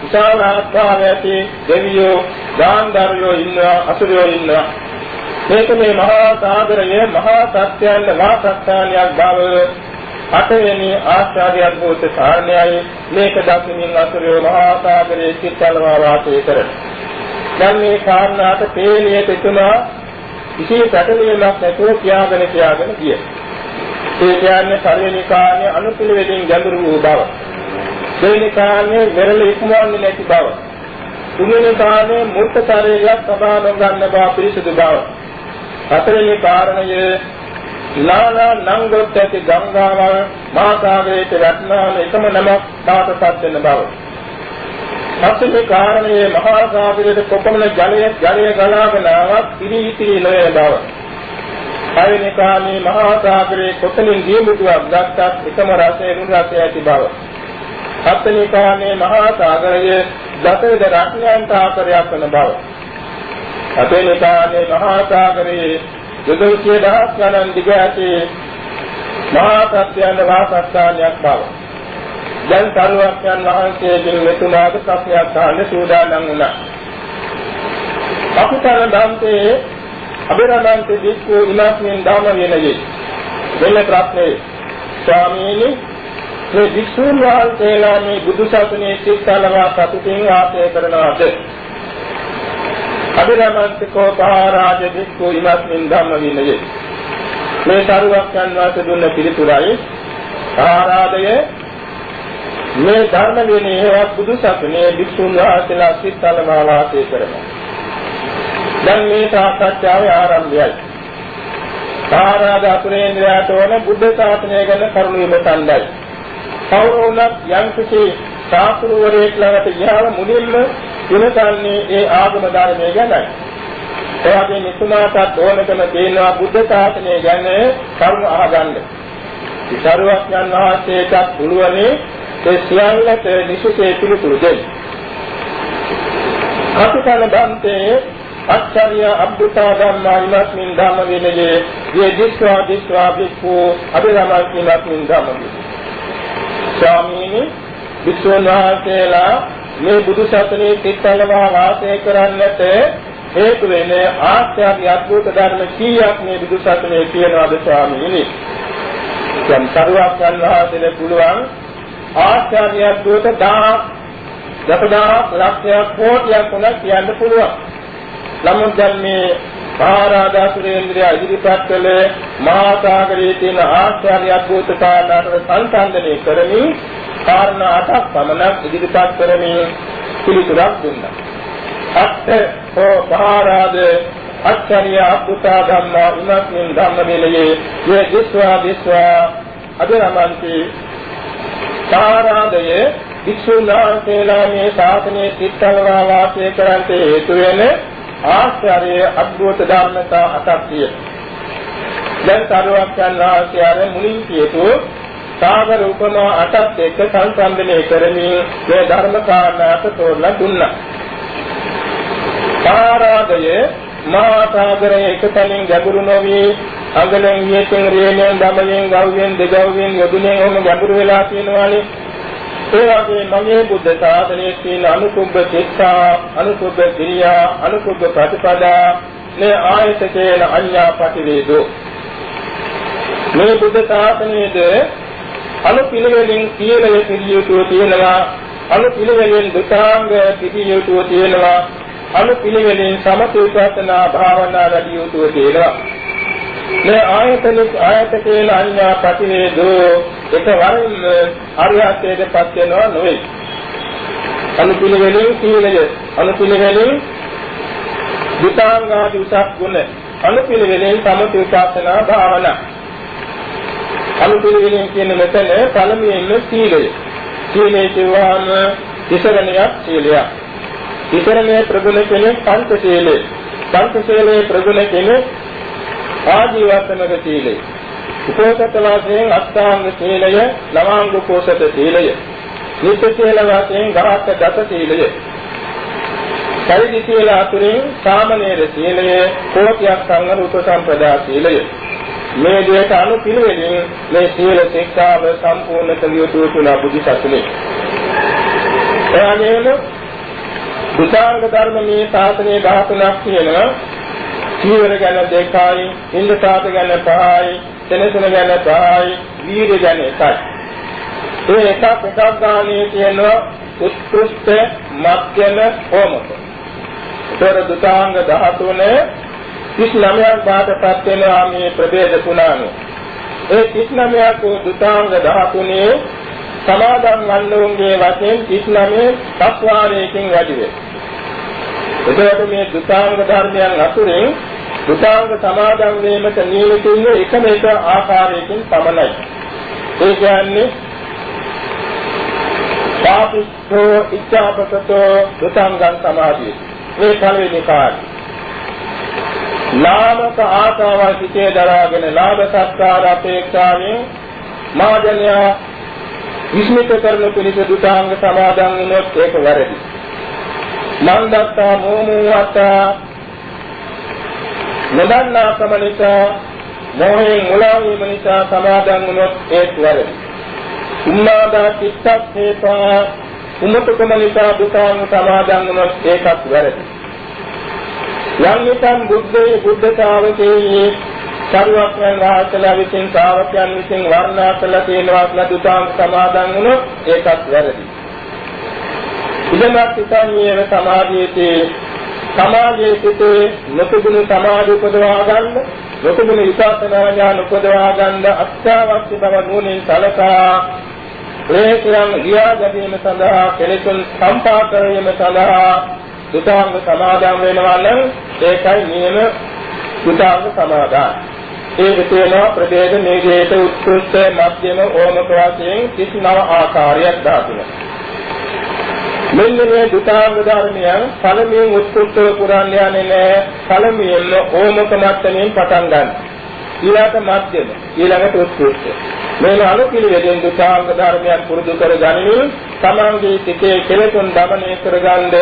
විශාල ආත්මාව ඇති දෙවියෝ ගාන්ධාරයෝ ඉන්නවා අසුරයෝ ඉන්නවා. මේක මේ මහා සාගරයේ මහා සත්‍යයන් වාසස්ථානයක් බව අටවෙනි ආශ්චර්ය අද්භූත කාරණයයි. මේක දකිමින් අසුරයෝ මහා සාගරයේ සිත්වල වාසය කරනවා. දැන් මේ කාරණාට තේලියට එතුමා විශේෂ පැටලීමක් නැතුව කියාගෙන කියාගෙන ගිය. ඒ කියන්නේ පළවෙනි කාරණේ අනුපිළිවෙලින් ගැඹුරු වූ බව. දෙවෙනි කාරණේ මෙරළ ඉක්මවන්නේ නැති බව. තුන්වෙනි කාරණේ මූර්තතරයක් සබා නොගන්න බව පිරිසුදු බව. හතරවෙනි කාරණය නානා නංගොත් ඇති ගංගාවල් මහා සාගරයට වැටෙනාම එකම නමක් තාතපත් වෙන බව. පස්සේ කාරණයේ මහා සාගරයේ කොපමණ ජලය ජලය ගලාගෙන ආවත් පිළිහිතිරි නොවන බව. පළවෙනි කාලේ මහා සාගරයේ කොතනින් දියමුදුවක් ගත්තත් එකම රසය නුන රසය ඇති බව. හත්වෙනි කාලේ මහා සාගරයේ දසවිධ රත්නයන්ට ආකාරයක් වන බව. හතවෙනි කාලේ මහා සාගරයේ යොදුන්සිය දහස් ගණන් දිග ඇති මහා සත්‍යයන් වාසස්ථානයක් බව. දැන් සරුවක්යන් වහන්සේගෙන් මෙතුමාට ප්‍රශ්නයක් අහන්න සූදානම් වුණා. අපතර දන්තේ අබිරමන්ත දික්ඛු ඉමස්මින් ධම්ම වෙනයේ. මෙන්න ප්‍රශ්නේ ස්වාමීනි මේ වික්ෂුන් වහන්සේලා මේ බුදු සසුනේ සිත්සලවා සතුටින් වාසය කරනවාද? අබිරමන්තකෝ පහරාජ දික්ඛු ඉමස්මින් ධම්ම වෙනයේ. මේ සරුවක්යන් වහන්සේ දුන්න පිළිතුරයි ආරාධය මේ ධර්ම විනය හේවත් බුදු සසුනේ භික්ෂුන් වහන්සේලා සිත්තලමා වාසය කරනවා. දැන් මේ සාකච්ඡාවේ ආරම්භයයි. සාරාද අතුරේන්ද්‍රයාට ඕන බුද්ධ ශාසනය ගැන කරුණු විමසන්නයි. කවුරුණත් යම් කිසි සාසුරවරයෙක් ළඟට ගියාම මුලින්ම විමසන්නේ ඒ ආගම ධර්මය ගැනයි. එයාගේ නිතුමාටත් ඕනකම තියෙනවා බුද්ධ ශාසනය ගැන කරුණු අහගන්න. විසරුවක් යන වහන්සේටත් පුළුවනේ ඒ සියල්ලට නිසුසේ පිළිතුරු දෙයි. කපිටල බන්තේ අච්චරිය අබ්බුතා ධම්මා ඉමස්මින් ධම්ම විනයේ යේ දිස්වා දිස්වා බික්ඛු අභිරමස්මින් ධම්ම ස්වාමීනි විශ්වනාථේලා මේ බුදු සසුනේ සිත්වලවා වාසය කරන්නට හේතු වෙන ආශ්‍රය අද්භූත ධර්ම කීයක් මේ බුදු සසුනේ කියනවාද ස්වාමීනි? දැන් සරුවක් යනවා පුළුවන් ආශ්චර්යයක් දුවට 1000 දසදහස් ලක්ෂයක් කෝටියක් උනත් කියන්න පුළුවන්. නමුත් දැන් මේ මහරජා සුරේන්ද්‍රය ඉදිරිපත් කළ මහා සාගරයේ තියෙන ආශ්චර්ය අද්භූත කාරණාට සංසන්දනය කරමින් කාරණා අටක් පමණක් ඉදිරිපත් කරමින් පිළිතුරක් දුන්නා. අත්ථ හෝ මහරජා අච්චරිය අද්භූත ධම්මා උනස්මින් ධම්ම වේලයේ යේ දිස්වා දිස්වා අදරමන්ති සාරාදය වික්ෂුන් වහන්සේලා මේ ශාසනයේ සිත්තරවා වාසය කරන්ට හේතු වෙන ආශ්චර්ය අද්භූත ධර්මතා අටක් තියෙනවා. දැන් සරුවක්යන් වහන්සේ අර මුලින් කියපු සාගර උපමා අටත් එක්ක සංසන්දනය කරමින් මේ ධර්ම කාරණාට තෝරලා දුන්නා. පාරාදය මහා සාගරයේ එකතැනින් ගැඹුරු නොවි අගලෙන් වියතෙන් රේණෙන් දමයෙන් ගව්යෙන් දෙගව්යෙන් යොදුනෙන් ඔහොම ගැඹුරු වෙලා තියෙනවානේ. ඒ වගේ මගේ බුද්ධ ශාසනයේ තියෙන අනුකුබ්බ චිත්තා අනුකුබ්බ ක්‍රියා අනුකුබ්බ ප්‍රතිපදා මේ ආයතකේන අඤ්ඤා පටිවේදෝ. මේ බුද්ධ ශාසනයේද අනුපිළිවෙලින් සීලය පිළියුතුව තියෙනවා අනුපිළිවෙලින් දුතාංග පිළියුතුව තියෙනවා අනුපිළිවෙලින් සමථ භාවනා වැඩි යුතුව තියෙනවා. මේ ආයතනික ආයතකේන අඤ්ඤා පටිවේදෝ එකවරින් අරියත්වයට පත් වෙනවා නොවේ. අනුපිළිවෙලින් සීලය අනුපිළිවෙලින් විතාංගාදී උසස් ගුණ අනුපිළිවෙලින් සමථ භාවනා අනුපිළිවෙලින් කියන මෙතන පළමුවෙන්ම සීලය. සීලය කියවහම තිසරණයක් සීලයක්. තිසරණයේ ප්‍රගුණ කෙනෙක් පංචශීලය. පංචශීලයේ ප්‍රගුණ කෙනෙක් ආජීවත්මක සීලය. උපෝසත වාසයෙන් අෂ්ටාංග සීලය, ලවාංග උපෝසත සීලය. නිත්‍ය සීල වාසයෙන් ගාහක දස සීලය. පරිදි සීල අතුරින් සාමනීර සීලය, කෝටියක් සංඝ උපසම්පදා සීලය. මේ දෙයට අනුපිළිවෙලින් මේ සීල ශික්ෂාව සම්පූර්ණ කළ යුතු තුන බුද්ධ ශාසනය. එවැගේම බුද්ධාංග ධර්ම මේ ශාසනයේ 13ක් තියෙනවා. සීවර ගැන දෙකයි, ඉන්ද්‍රසාත ගැන පහයි, සෙනසුන ගැන පහයි, වීර්ය ගැන එකයි. ඒ එකක් එකක් ගානේ තියෙනවා උත්කෘෂ්ඨ මධ්‍යම ඕමක. ඒතර දුතාංග 13 39ක් බාටපත් වෙනවා මේ ප්‍රභේද තුනම. ඒ 39ක් වූ දුතාංග 13 සමාදන් වන්නෝන්ගේ වශයෙන් 39 සත්වාරයකින් වැඩි වේ. එතකොට මේ දුතාංග ධර්මයන් අතුරින් දුතාංග සමාදන් වීමට නියමිත ඉන්නේ එකම එක ආකාරයකින් පමණයි. ඒ කියන්නේ පාපිස්සෝ ඉච්ඡාපසතෝ දුතාංගං සමාධිය. මේ පළවෙනි කාර්යය. ලාමක ආශාවල් සිටේ දරාගෙන ලාභ සත්කාර අපේක්ෂාවෙන් මාදනයා විස්මිත කරන පිළිස දුතාංග සමාදන් වුණොත් ඒක වැරදි. මන්දත්තා මොමුවත්තා නොදන්නා කම නිසා මොහෙන් මුලා වීම නිසා සමාදන් වුණොත් ඒක වැරදි. උම්මාදා චිත්තස්සේපා උමතුකම නිසා දුතාංග සමාදන් වුණොත් ඒකත් වැරදි. යම් විටම් බුද්ධේ බුද්ධ ශාවකේ සරුවක්යන් වහන්සේලා විසින් ශාවකයන් විසින් වර්ණනා කළ තියෙනවා කියලා දුතාංග සමාදන් වුණොත් ඒකත් වැරදි. ඉදමත් සිතන්නේව සමාධියේදී සමාධියේ සිටේ නොතිබුණු සමාධි උපදවා ගන්න නොතිබුණු විපස්සනා ඥාන උපදවා ගන්න අත්‍යවශ්‍ය බව නුවණින් සලකා ප්‍රේතයන් ගියා ගැනීම සඳහා කෙලෙසුන් සම්පා කිරීම සඳහා සුතාංග සමාදන් වෙනවා නම් ඒකයි නියම සුතාංග සමාදන්. ඒක තියෙනවා ප්‍රභේද මේකේට උත්කෘෂ්ඨ මධ්‍යම ඕමක වශයෙන් 39 ආකාරයක් දාතුන. මෙන්න මේ දුතාංග ධර්මයන් පළමුවෙන් උත්කෘෂ්ඨව පුරාණ යන්නේ නැහැ. පළමුවෙන්ම ඕමක මට්ටමින් පටන් ගන්න. ඊළඟට මධ්‍යම ඊළඟට උත්කෘෂ්ඨ. මේ අනුපිළිවෙලින් දුතාංග ධර්මයන් පුරුදු කර ගනිමින් තමන්ගේ සිතේ කෙලෙසුන් දමනය කරගන්න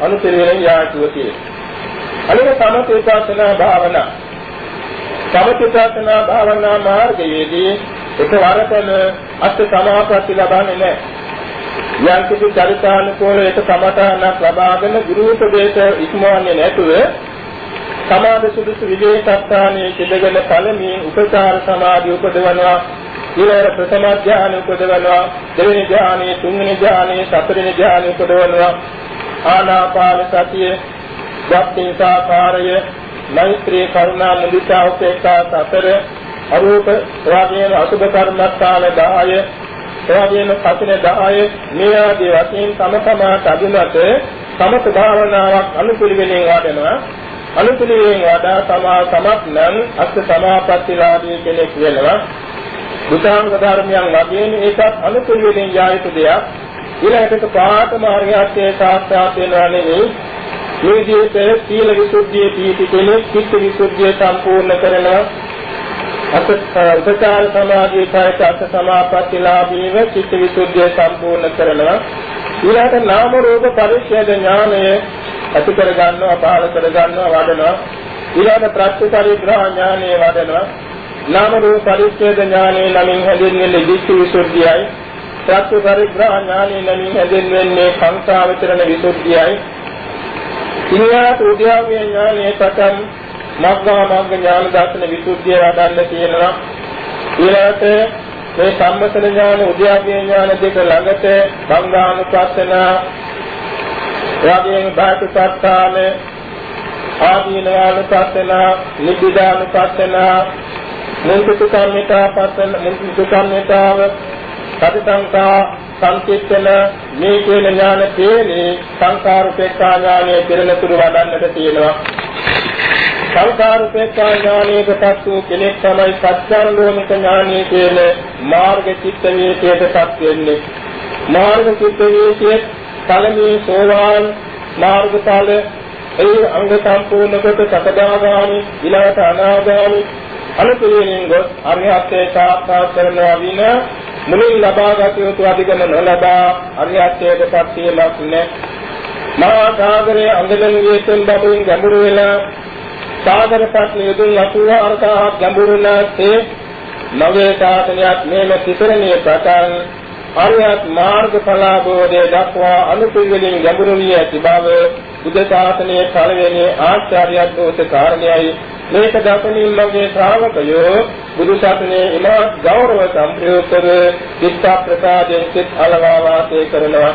අනුපිළිවෙලින් යාචුව තියෙනවා. අනික සමථේපාසනා භාවනා. සමථේපාසනා භාවනා මාර්ගයේදී එකවරටම අෂ්ට සමාපatti ලබන්නේ නැහැ. යම් කිසි චරිතානුකූල එක සමතහනක් ලබාගෙන ගුරු උපදේශ ඉක්මවන්නේ නැතුව සමාධි සුදුසු විදේශස්ථානයේ සිටගෙන පළමුවෙන් උපචාර සමාධි උපදවනවා ඊළඟ ප්‍රථම ධානය උපදවනවා දෙවෙනි ධානය තුන්වෙනි ධානය හතරවෙනි ධානය උපදවනවා. ආනාපාන සතිය ධාත්‍යිසාකාරය මෛත්‍රී කරුණා මුදිතා උපේක්ඛා සතර අරූප එවාගේම අසුභ කර්මස්ථාන 10 එවාගේම කසින 10 මේ ආදී වශයෙන් තම තමා අඳුනත සමත භාවනාවක් අනුපිළිවෙලින් වඩනවා අනුපිළිවෙලින් වඩා තමා සමත් නම් අස්ස සමාපත්තිලාභී කෙනෙක් වෙනවා බුතාංග ධර්මයන් වගේම ඒකත් අනුකූලයෙන් යායුතු දෙයක්. ඊළඟට පාත මාර්ගයත් සාක්ෂාත් වෙනවා නෙවෙයි. මේ විදිහට සීල විසුද්ධිය පිහිටි කෙනෙක් චිත්ත විසුද්ධිය සම්පූර්ණ කරනවා. උපචාර සමාධිය කායක අත් සමාපත්තිලාභීව චිත්ත විසුද්ධිය සම්පූර්ණ කරනවා. ඊළඟට නාම රූප පරිච්ඡේද ඥානය ඇති කර ගන්නවා පහළ කර ගන්නවා වඩනවා. ඊළඟ ප්‍රත්‍යපරිග්‍රහ ඥානය වඩනවා. නාම රූප පරිච්ඡේද ඥානය නමින් හැඳින්වෙන්නේ දිට්ඨි විසුද්ධියයි. ප්‍රත්‍යපරිග්‍රහ ඥානය නමින් හැඳින්වෙන්නේ කාංසා විතරණ විසුද්ධියයි. ඊළඟ උද්‍යාව්‍ය ඥානය පටන් මග්ගා මග්ග ඥාන දර්ශන විසුද්ධිය වඩන්න තියෙනවා. ඊළඟට මේ සම්මතන ඥාන උද්‍යාප්‍ය ඥාන දෙක ළඟට සංඝානුපස්සන එවැගේම බාහිරපත්තාන ආදීනවානුපස්සන නිබ්බිදානුපස්සන මුන්තුතු කම්මිතා පස්සන මුන්තුතු කම්මිතාව සතිසංකා සංකීර්තන මේ කියන ඥාන තේනේ සංකාරුපේක්ඛා ඥානයේ පිරෙනතුරු වඩන්නට තියෙනවා. සංකාරුපේක්ඛා ඥානයකටත් වූ කෙනෙක් තමයි සත්‍යානුලෝමික ඥානයේ කියන මාර්ග චිත්ත වේකයටපත් වෙන්නේ. මාර්ග චිත්ත වේකයේ පළමුව සෝවාන් මාර්ගඵල ඒ අංග සම්පූර්ණ කොට සකදාගාමි ඊළඟට අනාගාමි අනුපිළිවෙලින් ගොස් අරිහත්ත්වයට සාක්ෂාත් කරනවා වින මුලින් ලබාගත යුතු අධිගම නොලබා අරිහත්ත්වයටපත් වීමක් නැහැ මහා සාගරයේ අඟලන් වේතෙන් බබුන් ගැඹුරු වෙලා සාගරපත් නියුතුන් 84ක් ගැඹුරුනාසේ නවයේ ශාසනයක් මේම තිසරණිය ප්‍රකාශ අරියත් මාර්ගඵලාභෝධය දක්වා අනුපිළිවෙලින් ගැඹුරු වී ඇති බව බුද්ධ ශාසනයේ පළවෙනි ආචාර්යයන් දෝෂ කාරණයයි මේක දක්වමින් මගේ ශ්‍රාවකයෝ බුදු ශාසනයේ ඉමා ගෞරව සම්ප්‍රයුක්තව විස්සා ප්‍රසාදයෙන් සිත් අලවා වාසය කරනවා.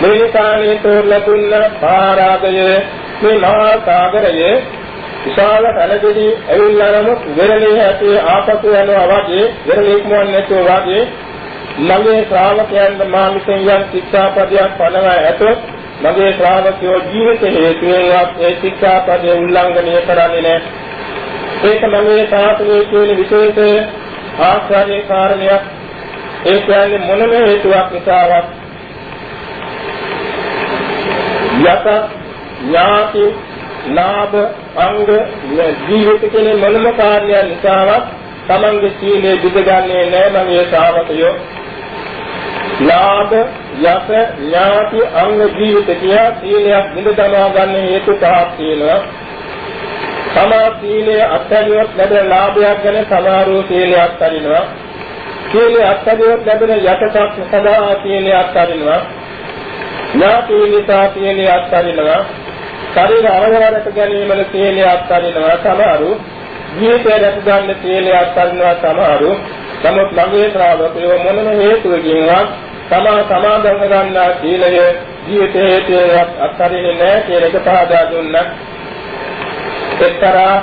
මේ නිසානේ තෝරලතුන්න පාරාගය මේ මහා සාගරයේ විශාල පැලදෙඩි ඇවිල්ලා නමුත් වෙරළේ ඇති ආපසු යනවා වගේ වෙරළේ ඉක්මවන්නේ නැතුව වගේ මගේ ශ්‍රාවකයන්ට මා විසින් යම් ශික්ෂාපදයක් පනවා ඇතොත් මගේ ශ්‍රාවකයෝ ජීවිත හේතුවෙන්වත් ඒ ශික්ෂාපදයේ උල්ලංඝනය කරන්නේ නැහැ. ඒක මගේ සාසනයේ කියන විශේෂ ආශ්‍රය කාරණයක්. ඒ කියන්නේ මොනම හේතුවක් නිසාවත් යත ඥාති ලාභ අංග ජීවිත කියන මොනම කාර්යයන් නිසාවත් තමන්ගේ සීලය දිගගන්නේ නැහැ මගේ ශ්‍රාවකයෝ. ලාභ යස ඥාති අංග ජීවිත කියා සීලයක් බිඳ දමා ගන්න හේතු පහක් තියෙනවා. සමා සීලය අත්හැරියොත් ලැබෙන ලාභයක් ගැන සමහරව සීලය අත්හරිනවා. සීලය අත්හැරියොත් ලැබෙන යටසක් සදා සීලය අත්හරිනවා. ඥාති නිසා සීලය අත්හරිනවා. ශරීර අවයවරට ගැනීමල සීලය අත්හරිනවා සමහරු ජීවිතය රැක ගන්න සීලය අත්හරිනවා සමහරු. නමුත් මගේ ශ්‍රාවකයෝ මොනම හේතුවකින්වත් තමා සමාදන් ගන්නා සීලය ජීවිතයේ හේතුවක් අත්හරින්නේ නැහැ කියන එක පහදා දුන්නා. එක්තරා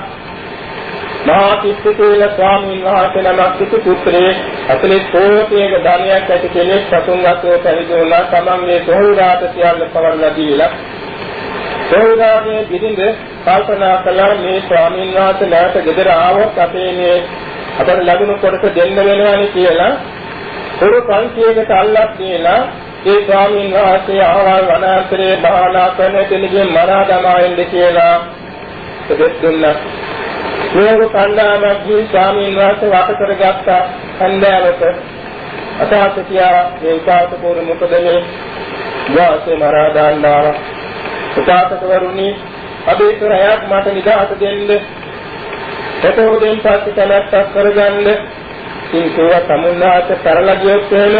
මහා කිත්තිකේල ස්වාමීන් වහන්සේ නමක් සිටු පුත්‍රේ අතලේ කෝටියක ධනයක් ඇති කෙනෙක් සතුන් වස්තුව පැවිදි වුණා. තමන්ගේ සොහොයුරාට සියල්ල පවරලා දීලා සෝදාගේ බිරිඳ කල්පනා කළා මේ ස්වාමීන් වහන්සේ නැවත ගෙදර ආවොත් අපේ මේ අපට ලැබුණු කොටස දෙන්න වෙනවානේ කියලා. පොරු 500කට අල්ලක් දීලා ඒ ස්වාමීන් වහන්සේ ආවල් වනාන්තරයේ භාවනා කරන කෙනෙක්ගේ මරා දමායින්ද කියලා දෙත් දුන්නා. මේක කණ්ඩායමක් ගිහින් ස්වාමීන් වහන්සේ වට කරගත්ත කණ්ඩායමක අතහත් කියා මේ උපාසක පොරු මොකද මේ? වාසේ මරා දාන්නා උපාසකවරුනි අභිප්‍රායක් මට නිදහස දෙන්න. එතකොටෙන් පස්සේ තනත්තක් කරගන්න. සිංහව සමුන්නාට තරලා ගියොත් එහෙම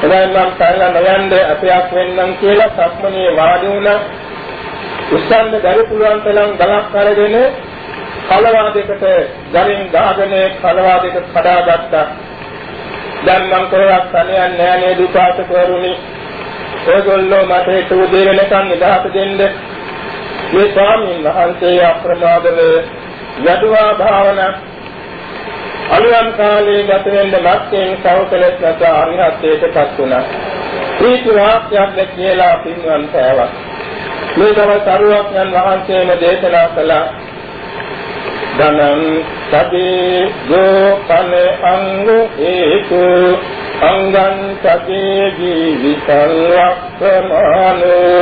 එදායි මම තරලා නොයන්ද අපයක් වෙන්නම් කියලා සක්මනේ වාඩි වුණා. උස්සන්න දරි පුළුවන් තරම් ගලක් අරගෙන කලවා දෙකට ගලින් දාගෙන කලවා දෙක කඩාගත්තා දැන් මං කොහෙවත් තනියන්නේ නැහැ නේද උපාසකවරුනි? ඔයගොල්ලෝ මට ඒක උදේ වෙනකන් නිදහස දෙන්න මේ ස්වාමීන් වහන්සේ අප්‍රමාදව යදුවා භාවනා අලුයම් කාලේ ගත වෙන්න මැත්තෙන් සෞකලස් නැත අරිහත්ත්වයටපත් වුණා. ප්‍රීති වාක්‍යයක් කියලා පින්වන් පෑවක්. මේ තමයි සරුවක්යන් වහන්සේම දේශනා කළා. ධනං සබේ ගෝපන අංග හේතු අංගං සතේ ජීවිතං වක්ඛමානෝ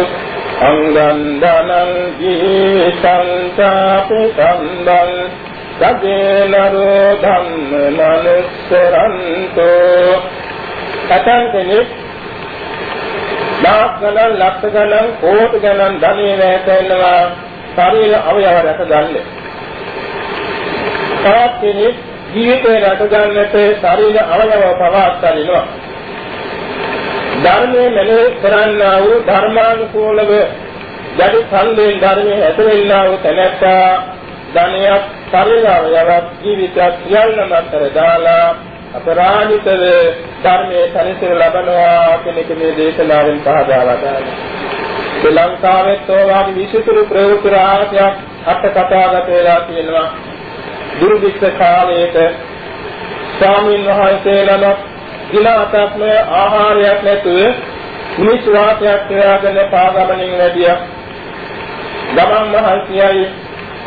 අංගං ධනං ජීවිතං සාපි සම්බං සජේනරෝ ධම්ම මනුස්සරන්තෝ ඇතන් කෙනෙක් ලාක් ගණන් ලක්ෂ ගණන් කෝටි ගණන් ධනෙ වැටෙනවා ශරීර අවයව රැක ගන්න. තවත් කෙනෙක් ජීවිතේ රැක ගන්නට ශරීර අවයව පවත් ගන්නවා. ධර්මයේ මෙලෙස කරන්නා වූ ධර්මානුකූලව යටි ඡන්දයෙන් ධර්මයේ ඇතුළෙන්නා වූ තැනැත්තා ධනයක් පරිලාවයක් ජීවිතයක් සියල්ලම අතර දාලා අපරාධිතව ධර්මයේ සැලසෙල ලබනවා කියන එක මේ දේශනාවෙන් පහදා වදාළා. ශ්‍රී ලංකාවේ තෝවාගේ විශේෂ ප්‍රවෘත්ති රාශියක් අට කතාගත වෙලා තියෙනවා. දුර්භික්ෂ කාලයක ස්වාමීන් වහන්සේ නමක් දිනාතක්ම ආහාරයක් නැතුව මිනිස් වාසයක් කරගෙන පාගමනින් වැඩියා. ගමන් මහන්සියයි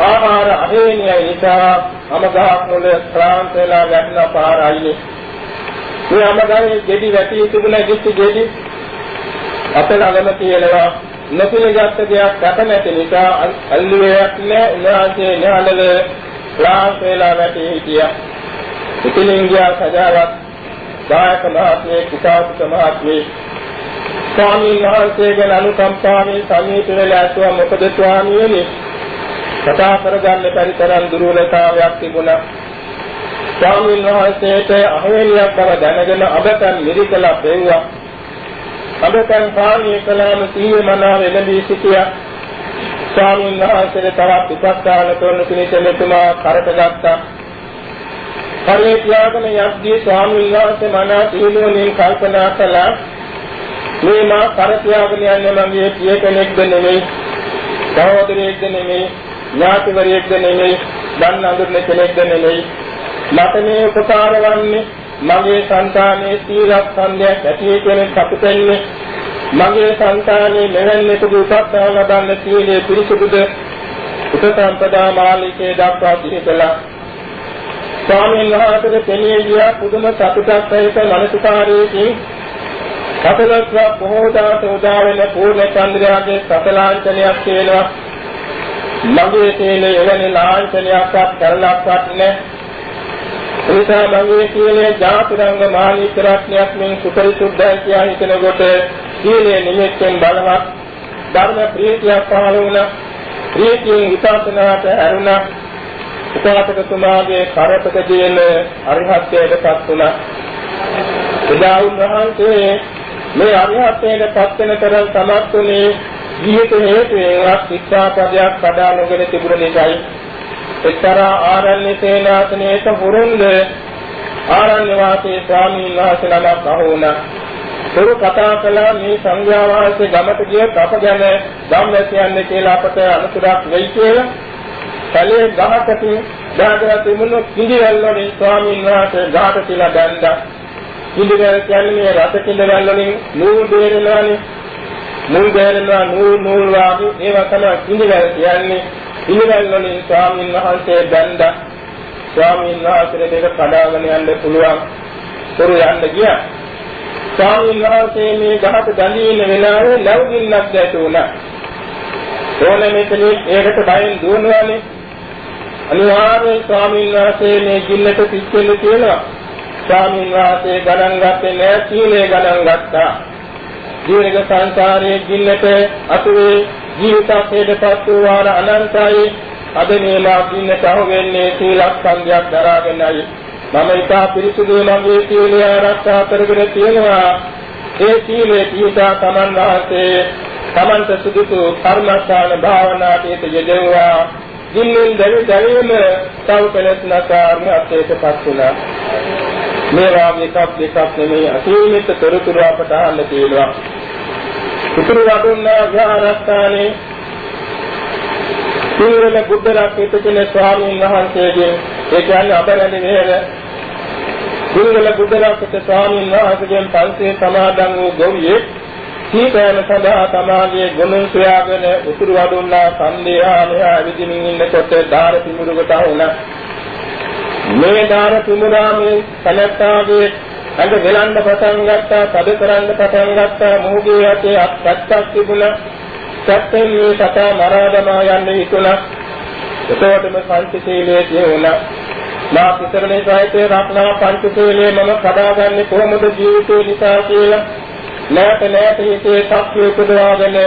ආහාර අහේනියයි නිසා අමගහක් මුල ක්ලාන්ත වෙලා වැටෙන පාරයිනේ. මේ අමගහේ ගෙඩි වැටි තිබුණ කිසි ගෙඩි අපේ ළඟම තියෙනවා නොපිළගත් දෙයක් රට නැති නිසා අල්ලුවේයක් නෑ උන්වහන්සේ ඥානල ක්ලාන්ත වෙලා වැටි හිටියා. ඉතින් ගියා සජාවත් දායක මහත්මයේ කුසාවක මහත්මයේ ස්වාමීන් වහන්සේගේ අනුකම්පාවෙන් සමීප වෙලා ඇසුවා මොකද ස්වාමීනි කතා කරගන්න බැරි තරම් දුර්වලතාවයක් තිබුණා. ස්වාමීන් වහන්සේට අහවැලියක් බව දැනගෙන අබතන් මිරිකලා පෙව්වා. අබතන් පාණිය කළාම සීයේ මනාව එළඹී සිටියා. ස්වාමීන් වහන්සේට තවත් උපස්ථාන කරන කෙනෙක් මෙතුමා කරට ගත්තා. පරිේ ත්‍යාගන යක්දී ස්වාමීන් වහන්සේ මනා තීලෝණින් කල්පනා කළා. මේ මා කර ත්‍යාගන යන්නේ මගේ පිය කෙනෙක්ද නෙමෙයි සහෝදරයෙක්ද නෙමෙයි ඥාතිවරයෙක්ද නෙමෙයි දන් අඳුරන කෙනෙක්ද නෙමෙයි. මට මේ උපකාර වන්නේ මගේ సంతානයේ සීලස්කන්ධයක් ඇති කෙනෙක් අපතෙන්නේ මගේ సంతානයේ මෙවැන්නෙකුට උපස්ථාන ලබන්න සීලයේ පිරිසුදුද? උපසම්පදා මාලිකේ දක්වා දිහිකලා ස්වාමීන් වහන්සේට පෙනී ගිය පුදුම සතුටක් සහිත මනසකාරයකින්. සතලස්ව පොහොදාට උදා වෙන පූර්ණ චන්ද්‍රයාගේ සතලාංචනයක් කියනවා මගේ තියෙන එවැනි ලාංඡනයක්වත් කරලක්වත් නැහැ. එනිසා මගේ සීලය ජාතිරංග මානික රත්නයක් මෙන් සුපරිසුද්ධයි කියා හිතනකොට සීලය නිමෙත්තෙන් බලවත් ධර්ම ප්‍රීතියක් පහළ වුණා. ප්‍රීතියෙන් විපස්සනාට ඇරුණා. උපාසකතුමාගේ කරපක දින අරිහත්ත්වයටපත් වුණා. එදා උන්වහන්සේ මේ අරිහත්ත්වයටපත් වෙන තරම් තමත් උනේ ජීවිත හේතුවෙන්වත් ශික්ෂාපදයක් කඩා නොගෙන තිබුණ නිසායි එක්තරා ආරණ්‍ය සේනාසනයක හුරුන්ද ආරණ්‍ය වාසී ස්වාමීන් වහන්සේ නමක් අහුණා. පෙර කතා කළා මේ සංඝයා වහන්සේ ගමට ගිය කප ගැන ධම්මයන්න්නේ කියලා අපට අනුතරක් වෙයි කියලා. කලේ ගහකට දාගලා තිබුණු කිඳිවැල් වලින් ස්වාමීන් වහන්සේ ගහට තියලා දැන්දා. කිඳිවැල් කියන්නේ රස කිඳිවැල් වලින් නූල් බේරෙනවානේ. මුල් ගැරෙනවා නූල් නූල් වාගේ ඒවා තමයි ඉඳිවැල් කියන්නේ ඉඳිවැල් වලින් ස්වාමීන් වහන්සේ බැඳා ස්වාමීන් වහන්සේ දෙක කඩාගෙන යන්න පුළුවන් පොරු යන්න ගියා ස්වාමීන් වහන්සේ මේ ගහට දඬින වෙලාවේ ලැබුගින්නක් දැට උනා ඕනේ මෙතනින් ඒකට බයෙන් දුවනවානේ. අනිවාර්යයෙන් ස්වාමීන් වහන්සේ මේ ගින්නට පිච්චෙන්න කියලා ස්වාමීන් වහන්සේ ගණන් ගත්තේ නෑ සීලේ ගණන් ගත්තා. දීර්ඝ සංසාරයේ ගින්නට අතුවේ ජීවිතයේදපත් වූ වාර අනන්තයි. අද මේ මා ගින්නට අහු වෙන්නේ සීලස්කන්ධයක් දරාගෙනයි. මම ඉතා පිරිසුදු මගේ සීලය ආරක්ෂා කරගෙන තියෙනවා. ඒ සීලේ පිහිටා තමන් වහන්සේ තමන්ට සුදුසු කර්මස්ථාන භාවනාට යෙදෙවුවා. ගින්නෙන් දැවි දැවීම තව කෙලස් නැකාරම අත්‍යේකපත් වුණා. මේ වාගේ එකක් දෙකක් නෙමෙයි අසීමිත තොරතුරු අපට අහන්න තියෙනවා. උතුරු වඩුන්නා විහාරස්ථානයේ සීරල බුද්ධ රත්නයේ ස්වාමීන් වහන්සේගේ ඒ කියන්නේ අපරැඳි මෙහෙර සීරල බුද්ධ රත්නයේ ස්වාමීන් වහන්සේගෙන් පන්සේ සමාදන් වූ ගොවියෙක් සීතයන සඳහා තමාගේ ගුණ සොයාගෙන උතුරු වඩුන්නා සම්දේහා මෙහා විදිමින් ඉන්නකොට ධාර පිමුරුකට වුණා මේ ධාර පිමුරාමේ සනත්තාගේ ඇඟ වෙලන්න පටන් ගත්තා, තද කරන්න පටන් ගත්තා, මොහුගේ යටේ අත්පත්ක් තිබුණා. සත්‍යයෙන් මේ සතා මරා දමා යන්න හිතුණා. එතකොටම පංචශීලයේ තියෙන මා පිටරණේ සාහිත්‍ය රත්නා පංචශීලයේ මම කඩාගන්නේ කොහොමද ජීවිතේ නිසා කියලා නැවත නැවත හිතේ සත්‍ය උපදවාගෙන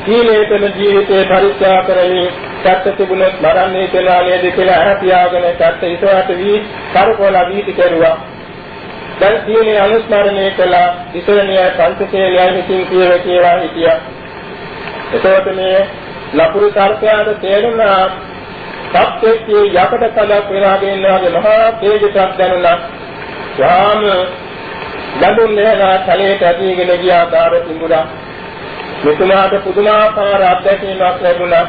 සීලේතන ජීවිතේ පරිත්‍යාග කරමින් සත්‍ය තිබුණත් මරන්නේ කියලා නේද කියලා අහ තියාගෙන සත්‍ය ඉසවට වී කරකෝලා වීති කෙරුවා. දැන් සීලේ අනුස්මරණය කළා. ඉසරණිය පංචශීලයයි හිතින් කියව කියලා හිටියා. එතකොට මේ ලපුරු සර්පයාට තේරුණා සත්‍යයේ යකඩ කලක් වෙලාගෙන ඉන්නවාගේ මහා තේජසක් දැනුණා. යාම ලැබුණ නේනා කලයට ඇදීගෙන ගියා කාර තිඹුණා. මෙතුමාට පුදුමාකාර අත්දැකීමක් ලැබුණා.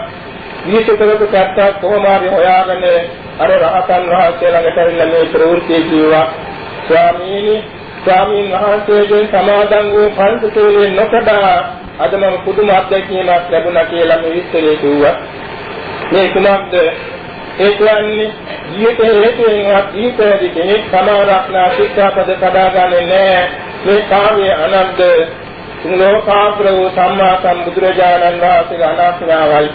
විශේෂකරක කැත්තක් කොහොම හරි හොයාගෙන අර රහතන් වහන්සේ ළඟට ඇවිල්ලා මේ ප්‍රවෘත්ති කිව්වා. ස්වාමීනි ස්වාමීන් වහන්සේගෙන් සමාදන් වූ පංචශීලයෙන් නොකඩා අද මම පුදුම අත්දැකීමක් ලැබුණා කියලා මේ විස්තරය කිව්වා. මේ කුමක්ද? ඒ කියන්නේ ජීවිත හේතුවෙන්වත් ජීවිතයේදී කෙනෙක් සමාරක්ෂා ශික්ෂාපද කඩාගන්නේ නැහැ. මේ කාර්යය අනන්ත. ලෝකාග්‍ර වූ සම්මා සම්බුදුරජාණන් වහන්සේගේ අනාත්මාවයි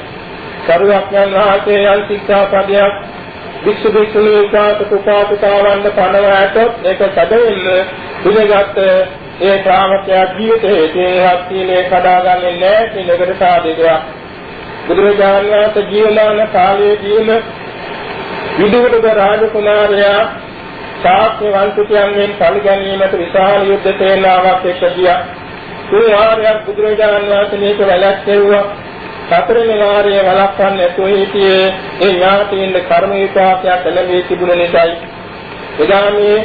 සරුවක්ඥන් වහන්සේ යම් ශික්ෂාපදයක් වික්ෂු වික්ෂුණී උපාසක උපාසිකාවන්ට පනවාටත් ඒක සැදෙන්න පිළිගත් ඒ ශ්‍රාවකයා ජීවිතයේ තේහත් සීලේ කඩාගන්නේ නැහැ කියන එකට සාධකයක්. බුදුරජාණන් වහන්සේ ජීවමාන කාලයේදීම විදුහුඩ රාජකුමාරයා ශාක්‍ය වංශිකයන්ගෙන් පරිගැනීමට විශාල යුද්ධ සේනාවක් එක්ක ගියා. තුන් වාරයක් බුදුරජාණන් වහන්සේ මේක වැළැක්වුවා. සතරවෙනි වාරයේ වළක්වන්න නැතුව හිටියේ ඒ ඥාතීන්ගේ කර්ම විපාකයක් ලැබී තිබුණ නිසායි. එදා මේ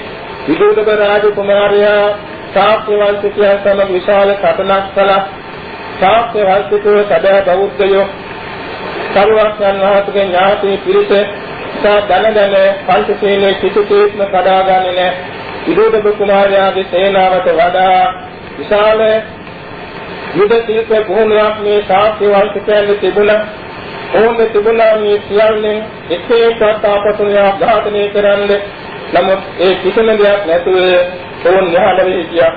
විදුහුඩ රාජකුමාරයා ශාක්‍ය වංශිකයන් සමග විශාල කටනක් කළා. ශාක්‍ය වංශිකයෝ සදා බෞද්ධයෝ සරුවක්යන් වහන්සේගේ ඥාති පිරිස සා දැනගෙන පංචශීලයේ කිසිසේත්ම කඩාගන්නේ නැහැ. විදෝදක කුමාරයාගේ සේනාවට වඩා විශාල යුද ශිල්ප භූමියක් මේ ශාස්ත්‍ර වංශකයන්ගේ තිබුණා. ඕනෙ තිබුණා මේ සියල්ලෙන් එක එකක් ආපසුනිය ඝාතනය කරන්නේ. නමුත් ඒ කිසිම දෙයක් නැතුව ඕන් යහළ වෙහිටියා.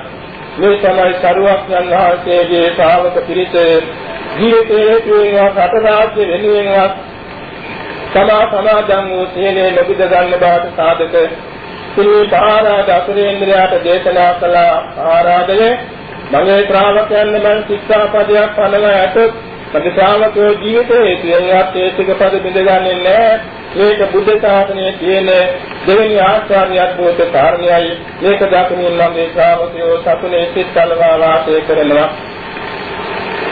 මේ තමයි සරුවක්යන් වහන්සේගේ ශ්‍රාවක පිරිස ජීවිතයේ හේතුවෙන්වත් රට රාජ්‍ය වෙනුවෙන්වත් සමා සමාදන් වූ සීලේ ලැබිද ගන්න බවට සාධක. සිල් පාරාද අසුරේන්ද්‍රයාට දේශනා කළ ආරාධනය මගේ ශ්‍රාවකයන් මම ශික්ෂාපදයක් පනව ඇතොත් මගේ ශ්‍රාවකයෝ ජීවිතයේ හේතුවෙන්වත් ඒ සිකපද බිඳගන්නේ නැහැ. මේක බුද්ධ ශාසනයේ තියෙන දෙවෙනි ආචාර්යයක් බෝත කාරණයයි. මේක දක්මින් නම් මේ ශ්‍රාවකයෝ සතුනේ සිත් කලවා වාසය කරනවා.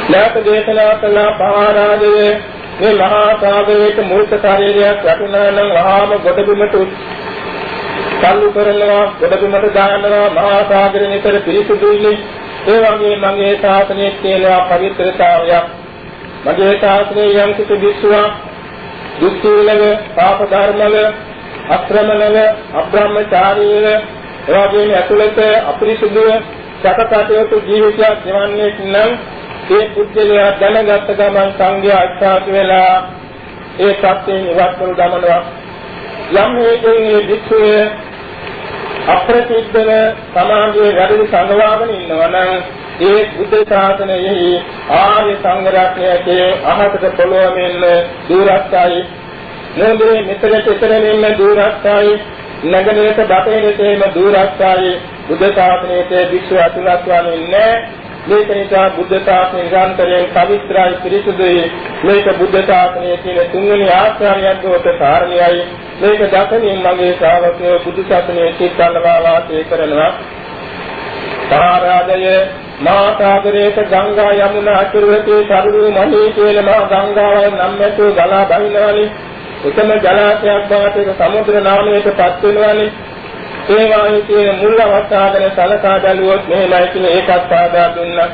ඥාත දේශනා කළ පහාරාදයේ මේ මහා සාගරයට මූර්ත ශරීරයක් වැටුණා නම් වහාම ගොඩබිමට සල්ලු කරනවා ගොඩබිමට දානවා මහා සාගරෙ නිතර පිරිසුදුයිනේ ඒ වගේ මගේ ශාසනයේ තියෙන පවිත්‍රතාවයක් මගේ ශාසනයේ යම් කිසි විශ්වාස දුක්ඛීලව පාප ධර්මවල අක්‍රමණව අබ්‍රහ්මචාරීව එවාගෙම ඇතුළත අපරිසුදුව සකටයුතු ජීවිතයක් ගෙවන්නේ නම් ඒ පුද්ගලයා දැනගත් ගමන් සංඝයා අත්‍යාස වෙලා ඒ සත්‍යයෙන් ඉවත් කරු ගමනවා යම් හේතුන් මේ වික්ෂුවේ අප්‍රතිද්දව සමාජයේ වැඩි සංගවාගෙන ඉන්නවනම් ඒ බුද්ධ ශාසනයෙහි ආර්ය සංඝ රත්නයේ අහකට පොළොව මෙන්න දුරස්ථයි. නෝදේ මෙතනට එතරෙන්න දුරස්ථයි නගරයට බටහිරටම දුරස්ථයි. බුද්ධ ශාසනයේ වික්ෂු අතුලත් වන්නේ මේක නිසා බුද්ධ ශාසනය නිරන්තරයෙන් පවිත්‍රායි පිරිසුදුයි. මේක බුද්ධ ශාසනයේ තියෙන තුන්වෙනි ආශ්‍රයයක් දෝත කාරණයයි. මේක දසමින් මගේ ශ්‍රාවකයෝ බුදු ශාසනයේ සිත්තරවා වාසය කරනවා. සාරාදය මාතාගරේත ගංගා යමුනා අතුරුවතේ සරුරු මහී කියන මහා ගංගාවයි නම් ඇතුව ගලා බහිනවනේ එකම ජලාශයක් බවට සමුද්‍ර නාමයට පත් වෙනවනේ ඒ වායේ තියෙන මුල් අවස්ථාවගෙන සලකා බැලුවොත් මෙහෙමයි කියන ඒකත් පාදා දුන්නා.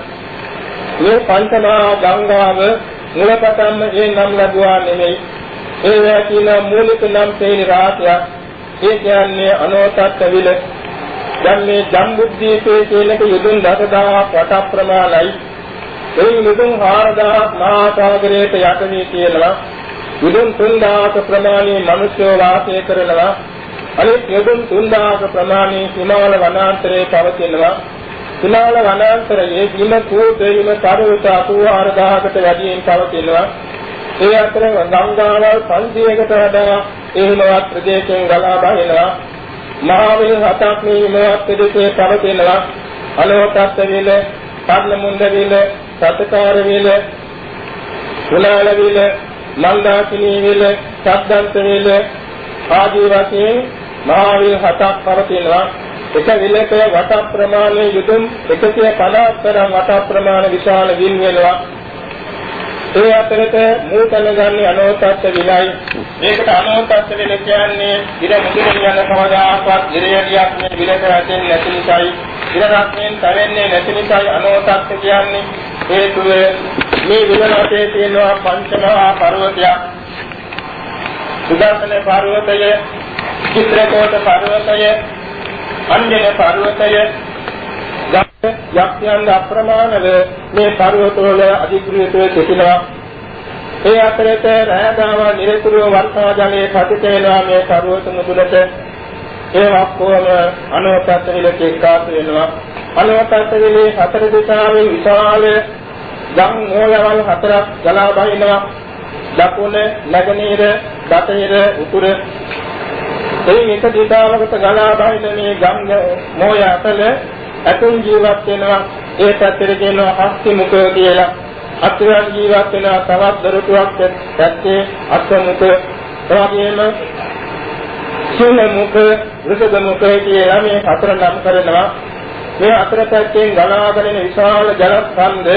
මේ පංචමහා ගංගාව මුලපටන්ම ඒ නම් ලැබුවා නෙමෙයි. ඒ වා කියන මූලික නම් තේරි රාශියක්. ඒ කියන්නේ අනෝතත් විල. දැන් මේ ජම්බුද්දීපේ කියනක යුදුන් 10000ක් වට ප්‍රමාණයි. ඒ යුදුන් 4000ක් මහා සාගරයට යට වී තියෙනවා. යුදුන් 3000ක ප්‍රමාණයේ මිනිස්යෝ වාසය කරනවා. අනිත් යොදුන් 3000ක ප්‍රමාණයේ හිමාල වනාන්තරයේ පවතිනවා. හිමාල වනාන්තරයේ හිම කූපේ හිම පර්වත 84000කට වැඩියෙන් පවතිනවා. ඒ අතර ගංගාවල් 500කට වඩා එහෙමවත් ප්‍රදේශයෙන් ගලා බහිනවා. මහාවිල හතක් මේ හිමවත් ප්‍රදේශයේ පවතිනවා. අලෝකත් විල, පර්ණමුණ්ඩ විල, සතකාර විල, කුලාල විල, මන්දාකිනී විල, සද්දන්ත විල ආදී වශයෙන් මහාවිල හතක් පවතිනවා. එක විලක වට ප්‍රමාණය යුතුම් 150 තරම් වට ප්‍රමාණ විශාල විල් වෙනවා. ඒ අතරත මූතන ගන්න අනෝතත් විලයි. ඒකට අනෝතත් විල කියන්නේ ඉර මුදුන යන කවදාකවත් ඉරයලියක් මේ විලට වැටෙන්නේ නැති නිසායි. ඉර රත්නයෙන් තවෙන්නේ නැති නිසායි අනෝතත් කියන්නේ. හේතුව මේ විල රටේ තියෙනවා පංචමහා පර්වතයක්. සුදර්ශන පර්වතය, චිත්‍රකෝට පර්වතය, අංජන පර්වතය යක්ෂයන් අප්‍රමාණව මේ පර්වතවල අධිග්‍රහිතව සිටිනවා. ඒ අතරත රෑදාව නිරතුරුව වර්ෂා ජලයේ පතිත වෙනවා මේ පර්වත මුදුලට. ඒ වක්කෝම අනවතත් විලක එක්කාස වෙනවා. අනවතත් විලේ හතර දිශාවෙන් විශාල ගම් මෝයවල් හතරක් ගලා බහිනවා. දකුණ, නැගෙනහිර, දකුණ, උතුර. එයින් එක දිශාවකට ගලා බහින මේ ගම් මෝය අතල ඇතුන් ජීවත් වෙනවා. ඒ පැත්තට කියනවා හස්ති මුඛය කියලා. අත්වන් ජීවත් වෙනවා තවත් දොරටුවක් පැත්තේ අත්මුඛ එවාගෙම සුල මුඛ වෘෂභ මුඛය කියලා මේ හතර නම් කරනවා. මේ හතර පැත්තෙන් ගලාගෙන විශාල ජල ස්කන්ධ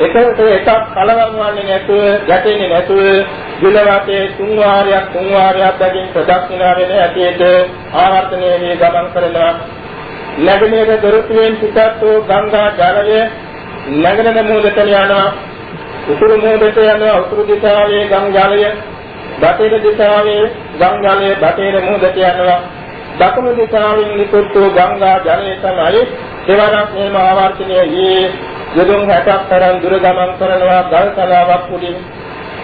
එකට එකක් කලවම් වන්නේ නැතුව ගැටෙන්නේ නැතුව ජල වාතයේ තුන් වාරයක් තුන් වාරයක් බැගින් ප්‍රදක්ෂිනා වෙන ඇටියට ආවර්තනය වී ගමන් කරනවා නැගෙනහිර දොරටුවෙන් පිටත් වූ ගංගා ජලය නැගෙනහිර මූදට යනවා උතුරු මූදට යනවා උතුරු දිශාවේ ගංගා ජලය බටහිර දිශාවේ ගංගා ජලය බටහිර මූදට යනවා. දකුණු දිශාවෙන් නිකුත් වූ ගංගා ජලය තමයි දෙවරක් මෙහෙම ආවර්තනය වී යදුන් 60ක් තරම් දුර ගමන් කරනවා ගල් තලාවක් උඩින්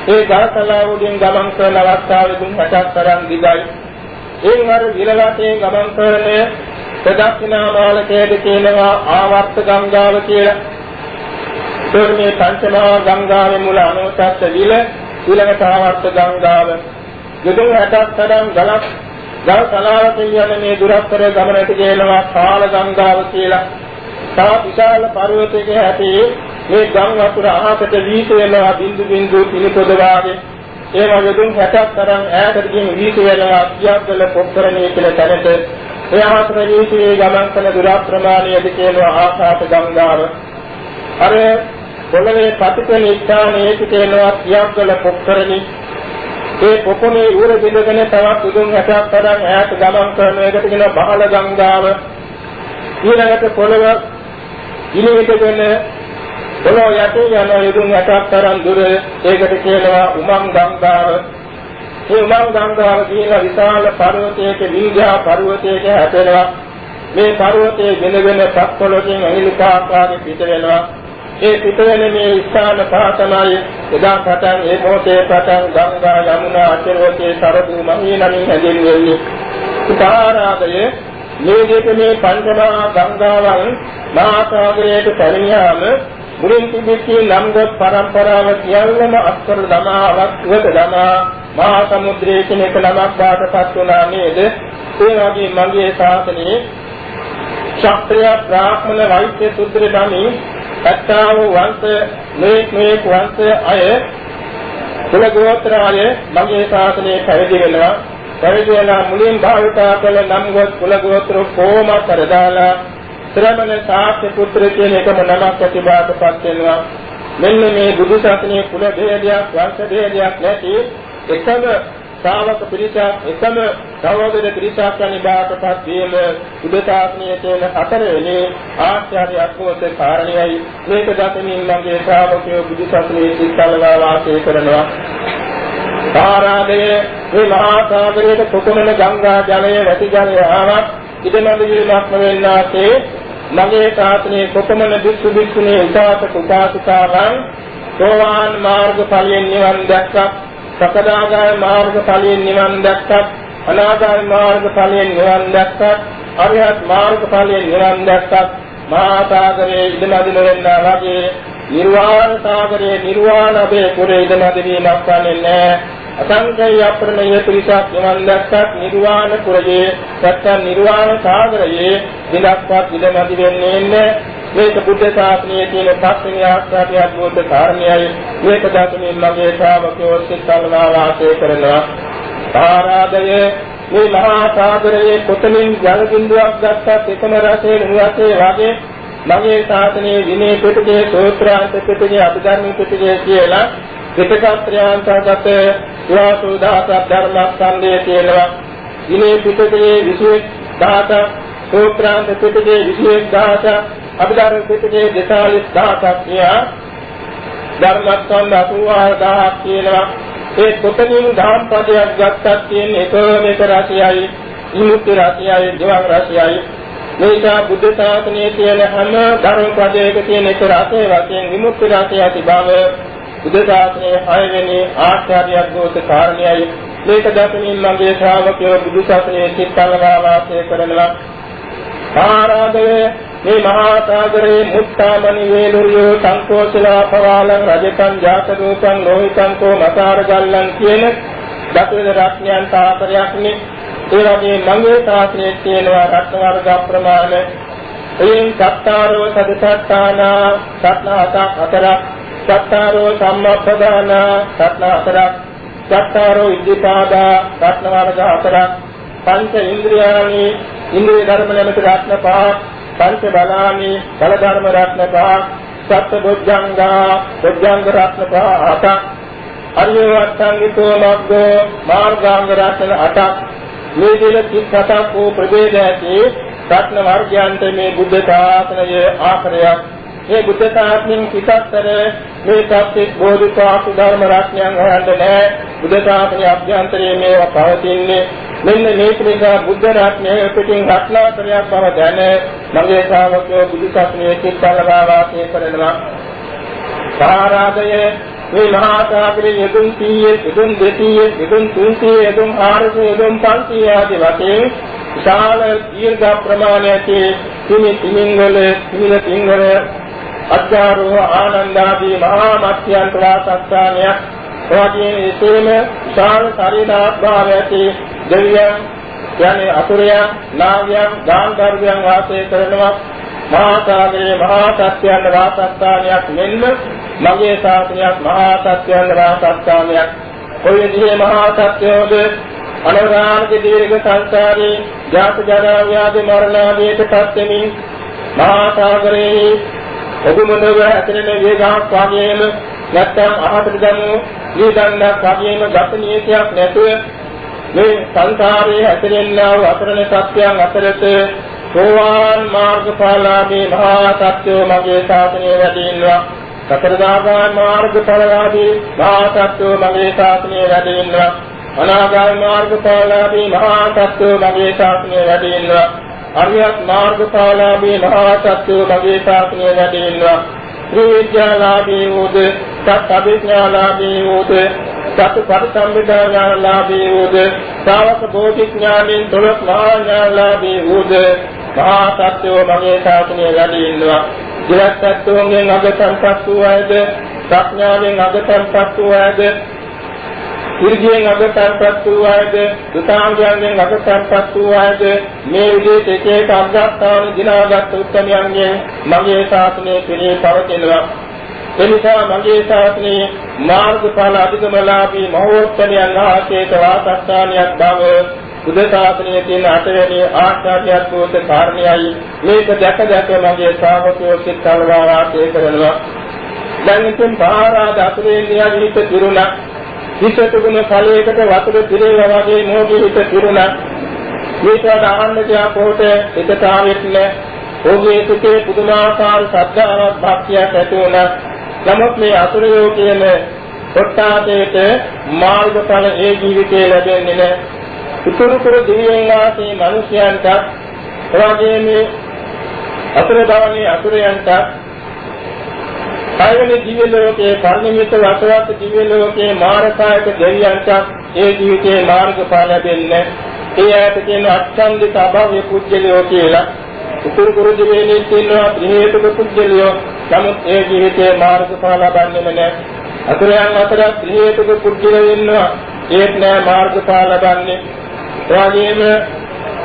ඒ ගල් තලාව උඩින් ගමන් කරන අවස්ථාවේ දුන් 60ක් තරම් දිගයි ඒ වර විලවතේ ගමන් කරන ප්‍රදක්ෂිනා මාලකයේද කියනවා ආවර්ත ගංගාව කියලා. ඒකෝ මේ පංචමහා ගංගාවේ මුල අනුසත් විල ඊළඟට ආවර්ත ගංගාව. යොදුන් 60ක් තරම් ගලක් ගල් තලාවක යන මේ දුරස්තර ගමනට කියනවා කාල ගංගාව කියලා. තා විශාල පර්වතයක ඇති මේ ගම් වතුර අහකට වීස වෙනවා බින්දු බින්දු පිළිපොද වාගේ ඒ වගේ දුන් 60ක් තරම් ඈතට ගිහින් වීස වෙනවා කියාකල පොක්කරණේ කියලා තැනට ඒ ආශ්‍රයීතියේ ගමන් කරන දුර ප්‍රමාණයද කියනවා ආකාශ ගංගාව. අර පොළවේ පතිතන ස්ථානයේ කියනවා සියම්කල පොක්කරණි. ඒ පොකුණේ උර බිඳගෙන තවත් උදුන් 60ක් තරම් ඈත ගමන් කරන එකට කියනවා බහල ගංගාව. ඊළඟට පොළව ඉනිවිදගෙන පොළොව යටේ යන උදුන් 60ක් තරම් දුර ඒකට කියනවා උමං ගංගාව. මේ උමං ගංගාව කියන විශාල පර්වතයක වින්ධ්‍යා පර්වතයක හැපෙනවා. මේ පර්වතයේ ගෙනගෙන පස්කොළකින් අහිලිකාකාරී පිට වෙනවා. ඒ පිට වෙන මේ ස්ථාන පහ තමයි එදා පටන් ඒ මොහොතේ පටන් ගංගා යමුනා අචරවතේ සරදු මහීනමින් හැදෙන්නේ. උපාරාදයේ මේ දෙක මේ පංචමහා ගංගාවන් මහා සාගරයට පැමිණියාම මුලින් තිබෙච්ච නම්ගොත් පරම්පරාව සියල්ලම අස්කර දමාවක් ඉවත දමා මහා සමුද්‍රයේ කෙනෙක් නමක් බාටපත් වුණා නේද? ඒ වගේ මගේ ශාසනයේ ශාස්ත්‍රීය බ්‍රාහ්මණ වෛද්‍ය සුත්‍ර නමේ අත්තාව වංශ මේ මේ වංශ අය කුල ගෝත්‍ර අය මගේ ශාසනයේ පැවිදි වෙනවා. පැවිදි වෙලා මුලින් භාවිතා කළ නම්ගොත් කුල ගෝත්‍ර කොම කරදාලා ශ්‍රමණ සාක්‍ය පුත්‍ර කියන එකම නමක් ඇති බාටපත් වෙනවා. මෙන්න මේ බුදු සසුනේ කුල භේදයක් වංශ භේදයක් නැති එකම ශ්‍රාවක පිරිසක් එකම සහෝදර පිරිසක් අනිබාටපත් වීම බුදු සාසනයේ තියෙන හතරවෙනි ආශ්චර්ය අත්මොත කාරණයයි. මේක දකිනින් මගේ ශ්‍රාවකයෝ බුදු සසුනේ සිත්කලවා වාසය කරනවා. ආරාධයේ මේ මහා සාගරයේ කොකුණන ගංගා ජලය වැටි ජලය ආවත් ඉදමඳ වීමක් වෙන්නාසේ මගේ ශාසනයේ කොපමණ දුක්ඛ දුක්ඛනේ උපාසක උපාසිකාවන් සෝවාන් මාර්ග ඵලයෙන් නිවන් දැක්කා සකදාගාම මාර්ග ඵලයෙන් නිවන් දැක්කා අනාගාම මාර්ග ඵලයෙන් නිවන් දැක්කා අරිහත් මාර්ග ඵලයෙන් නිවන් දැක්කා මහා සාගරයේ ඉදමදින වෙන්නා වගේ නිර්වාණ සාගරයේ නිර්වාණ අබේ කුරේ ඉදමද වීමක් වන්නේ නැහැ. අසංකේය අප්‍රමේය පිරිසක් නිවන් දැක්කත් නිර්වාණ පුරයේ නැත්නම් නිර්වාණ සාගරයේ දිනක්වත් ඉඳමදි වෙන්නේ නැහැ මේක බුද්ධ ශාසනයේ තියෙන පස්වෙනි ආස්වාදයේ අද්භූත කාරණයයි මේක දකිනින් මගේ ශ්‍රාවකයෝ සිතල්වා වාසය කරනවා. ආරාධය මේ මහා සාගරයේ කොතනින් ජල බිඳුවක් ගත්තත් එකම රසයේ නිවාසයේ වගේ මගේ ශාසනයේ විනය පිටකයේ සූත්‍රාන්ත පිටකයේ අභිධර්ම පිටකයේ කියලා පිටකත්‍රයන්තගත සුවාසුදාස ධර්මස්කන්ධයේ තියෙනවා. විනය පිටකයේ 21000 සූත්‍රාන්ත පිටකයේ 21000 අභිධර්ම පිටකයේ 42000ක් කියා ධර්මස්කන්ධ 84000ක් කියනවා. ඒ කොතනින් දහම් පදයක් ගත්තත් තියෙන එකම එක රසයයි විමුක්ති රසයයි ජීවන රසයයි මේසා බුද්ධ ශාසනයේ තියෙන හැම ධර්ම පදයක තියෙන එක රසය වශයෙන් විමුක්ති රසය ඇති බව බුද්ධ ශාසනයේ හයවෙනි ආශ්චර්යයක් ගෝත කාරණයයි. මේක දකිනින් මගේ ශ්‍රාවකයෝ බුදු ශාසනයේ සිත්තරවා වාසය කරනවා. ආරාධයේ මේ මහා සාගරේ මුත්තාමනි වේලුරියෝ සංකෝසලා පවාලං රජකං ජාත රූපං ලෝහිතං කෝ මකාර ගල්ලන් කියන දකුණ රත්නයන් තාපරයක්නේ ඒ වගේ මගේ ශාසනයේ තියෙනවා රත්න වර්ග ප්‍රමාණ එයින් සත්තාරෝ සදසත්තානා සත්නාත හතරක්. සත්තාරෝ සම්මප්පදාන රත්න හතරක්. සත්තාරෝ ඉද්ධිපාදා රත්න වර්ග හතරක්. පංච ඉන්ද්‍රියානි ඉන්ද්‍රිය ධර්ම නැමැති රත්න පහක් පංච බලානි බල ධර්ම රත්න පහක් සත්‍ය බොජ්ජංගා බොජ්ජංග රත්න පහ හතක් අරිය වත්තංගිතෝ මග්ගෝ මාර්ගාංග රත්න අටක් මේ දෙල 37ක් වූ ප්‍රභේද ඇති රත්න වර්ගයන්ට මේ බුද්ධ ශාසනයේ ආශ්‍රයයක් මේ බුද්ධ ශාසනයෙන් පිටත්තර මේ සත්‍ය බෝධිපාක්ෂ ධර්ම රත්නයන් හොයන්න නැහැ. බුද්ධ ශාසනයේ අභ්‍යන්තරයේ මේවා පවතින්නේ මෙන්න මේ නිසා බුද්ධ රත්නයේ පිටින් රත්නාකරයක් බව දැන මගේ ශ්‍රාවකයෝ බුදු ශාසනයේ සිත්තරවා වාසය කරනවා. සාරාදයේ මේ මහා සාගරයේ යදුන් 100 යදුන් 200 යදුන් 300 යදුන් 400 යදුන් 500 ආදී වශයෙන් විශාල දීර්ඝ ප්‍රමාණයක තිමි තිමින්වල තිමිල තිංගල අත්‍යාරෝ ආනන්දාදී මහා මත්යන්ත වාසස්ථානයක් එවාගේ එසේම විශාල ශරීරාභාවය ඇති දෙවියන් යන්නේ අසුරයන් නාගයන් ගාන්ධර්වයන් වාසය කරනවා. මහා සාගරයේ මහා සත්‍යයන් වාසස්ථානයක් මෙන්ම මගේ ශාසනයක් මහා සත්‍යයන් වාසස්ථානයක්. ඔය විදිහේ මහා සත්‍යෝද? අනවරාණක දීර්ඝ සංසාරේ ජාත ජරා ව්‍යාධි මරණ ආදීට පත් වෙමින් මහා සාගරයේ ඔබමනව ඇතෙන වේගයක් වගේම නැත්තම් අහකට ගමු දීදන්නක් වගේම ගත නියතයක් නැතුව මේ සංසාරයේ ඇතෙන්නා වූ අතරණ සත්‍යයන් අතරත සෝවාන් මාර්ගඵලාභී මහා සත්‍යෝ මගේ ශාසනය වැඩින්නවා සතරදාගාම මාර්ගඵලාභී මහා සත්‍යෝ මගේ ශාසනය වැඩින්නවා අනාගාමී මාර්ගඵලාභී මහා සත්‍යෝ මගේ ශාසනය වැඩින්නවා අරියත් මාර්ගඵලාභී මහා සත්‍යෝ මගේ ශාසනය වැඩින්නවා ත්‍රිවිද්‍යාලාභී වූද සත් අභිඥාලාභී වූද සතු පරිසම්බිදාලාභී වූද ශාවක බෝධිඥානෙන් දොළොස් මහා ඥානලාභී වූද මහා සත්‍යෝ මගේ ශාසනය වැඩින්නවා ජීවත්ත්වයෙන් අගතන්පත් වූ අයද ප්‍රඥාවෙන් අගතන්පත් වූ අයද ඉර්ධියෙන් අගතන්පත් වූ අයද දුතාංගයන්ගෙන් අගතන්පත් වූ අයද මේ විදිහට එක එක අග්‍රස්ථාන දිනාගත් උත්තරයන්ගෙන් මගේ ශාසනය පිළි පවතිනවා. එනිසා මගේ ශාසනයේ මාර්ගඵල අධිගමලාභී මහෝත්තමයන් ආශේත වාසස්ථානයක් බව බුද්ධ ශාසනයේ තියෙන අටවෙනි ආශ්චර්යයක් වූ කාරණයයි. මේක දැක දැක මගේ ශ්‍රාවකයෝ සිත් කලවා වාසය කරනවා. දැන් ඉතින් පාරාද අතුරේ නියමිත තිරුණා හිත තිබුණ ඵලයකට වතුර පිරේවා වගේ මොහොතේ හිත පිරුණා. මේකට ආන්න තියා කොට හිතට ආවෙත් නෑ. ඔහුගේ සිතේ පුදුමාකාර ශ්‍රද්ධාවක් භක්තියක් ඇති වුණා. නමුත් මේ අසුරයෝ කියන කොට්ටාතේට මාර්ගඵල ඒ ජීවිතේ ලැබෙන්නේ නෑ. උතුරු කුරු දිව්‍යයන් වාසී මිනිසයන්ට එවාගේ මේ අසුර භවනේ අසුරයන්ට පළවෙනි දිව්‍ය ලෝකයේ පරිණිමිත වසවත් දිව්‍ය ලෝකයේ මාරකායක දෙවියන්ට ඒ ජීවිතේ මාර්ගඵල ලැබෙන්නේ ඒ ඇයට කියන අත්සන්දිත අභව්‍ය පුජ්‍යලියෝ කියලා උතුරු කුරු දිවයිනේ තියෙනවා හේතුක පුජ්‍යලියෝ නමුත් ඒ ජීවිතයේ මාර්ගඵල ලබන්නේම නැහැ. අතුරයන් අතර ත්‍රිහේතුක පුද්ගලයෝ ඉන්නවා. ඒත් නෑ මාර්ගඵල ලබන්නේ. එවාගෙම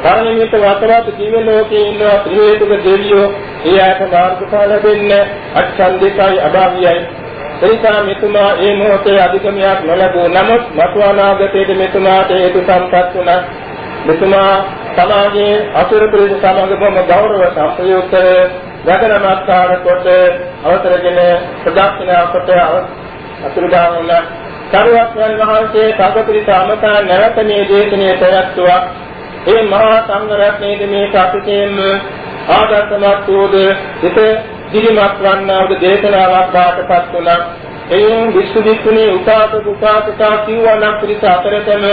පරිණිත වතරත් දිව්‍ය ලෝකයේ ඉන්නවා ත්‍රිහේතුක දෙවියෝ. ඒ ආයත මාර්ගඵල ලැබෙන්නේ අච්ඡන්දිකයි අභාවියයි. එනිසා මෙතුමා ඒ මොහොතේ අධිකමයක් නොලැබුව නමුත් මතු අනාගතයේ මෙතුමාට හේතු සම්පත් වුණා. මෙතුමා සමාජයේ අසුර පිරිස සමග බොහොම ගෞරව සම්ප්‍රයුක්ත වැඩ නමස්කාර කොට අවතරගෙන ප්‍රදක්ෂිනා කොට අතුරුදා වුණ සරුවක්යන් වහන්සේ සාගපිරිස අමතා නැවත මේ දේශනාව පැවැත්වුවා. ඒ මහා සංඝ රත්නයේ මේ සාපිතේම ආදර්ශමත් වූද හිත දිලිමත් වන්නා වූ දේශනාවක් බාටපත් වුණා. එයින් විශ්වවිද්‍යාලයේ උපාසක උපාසිකා සිවණක් පිරිස අතරතම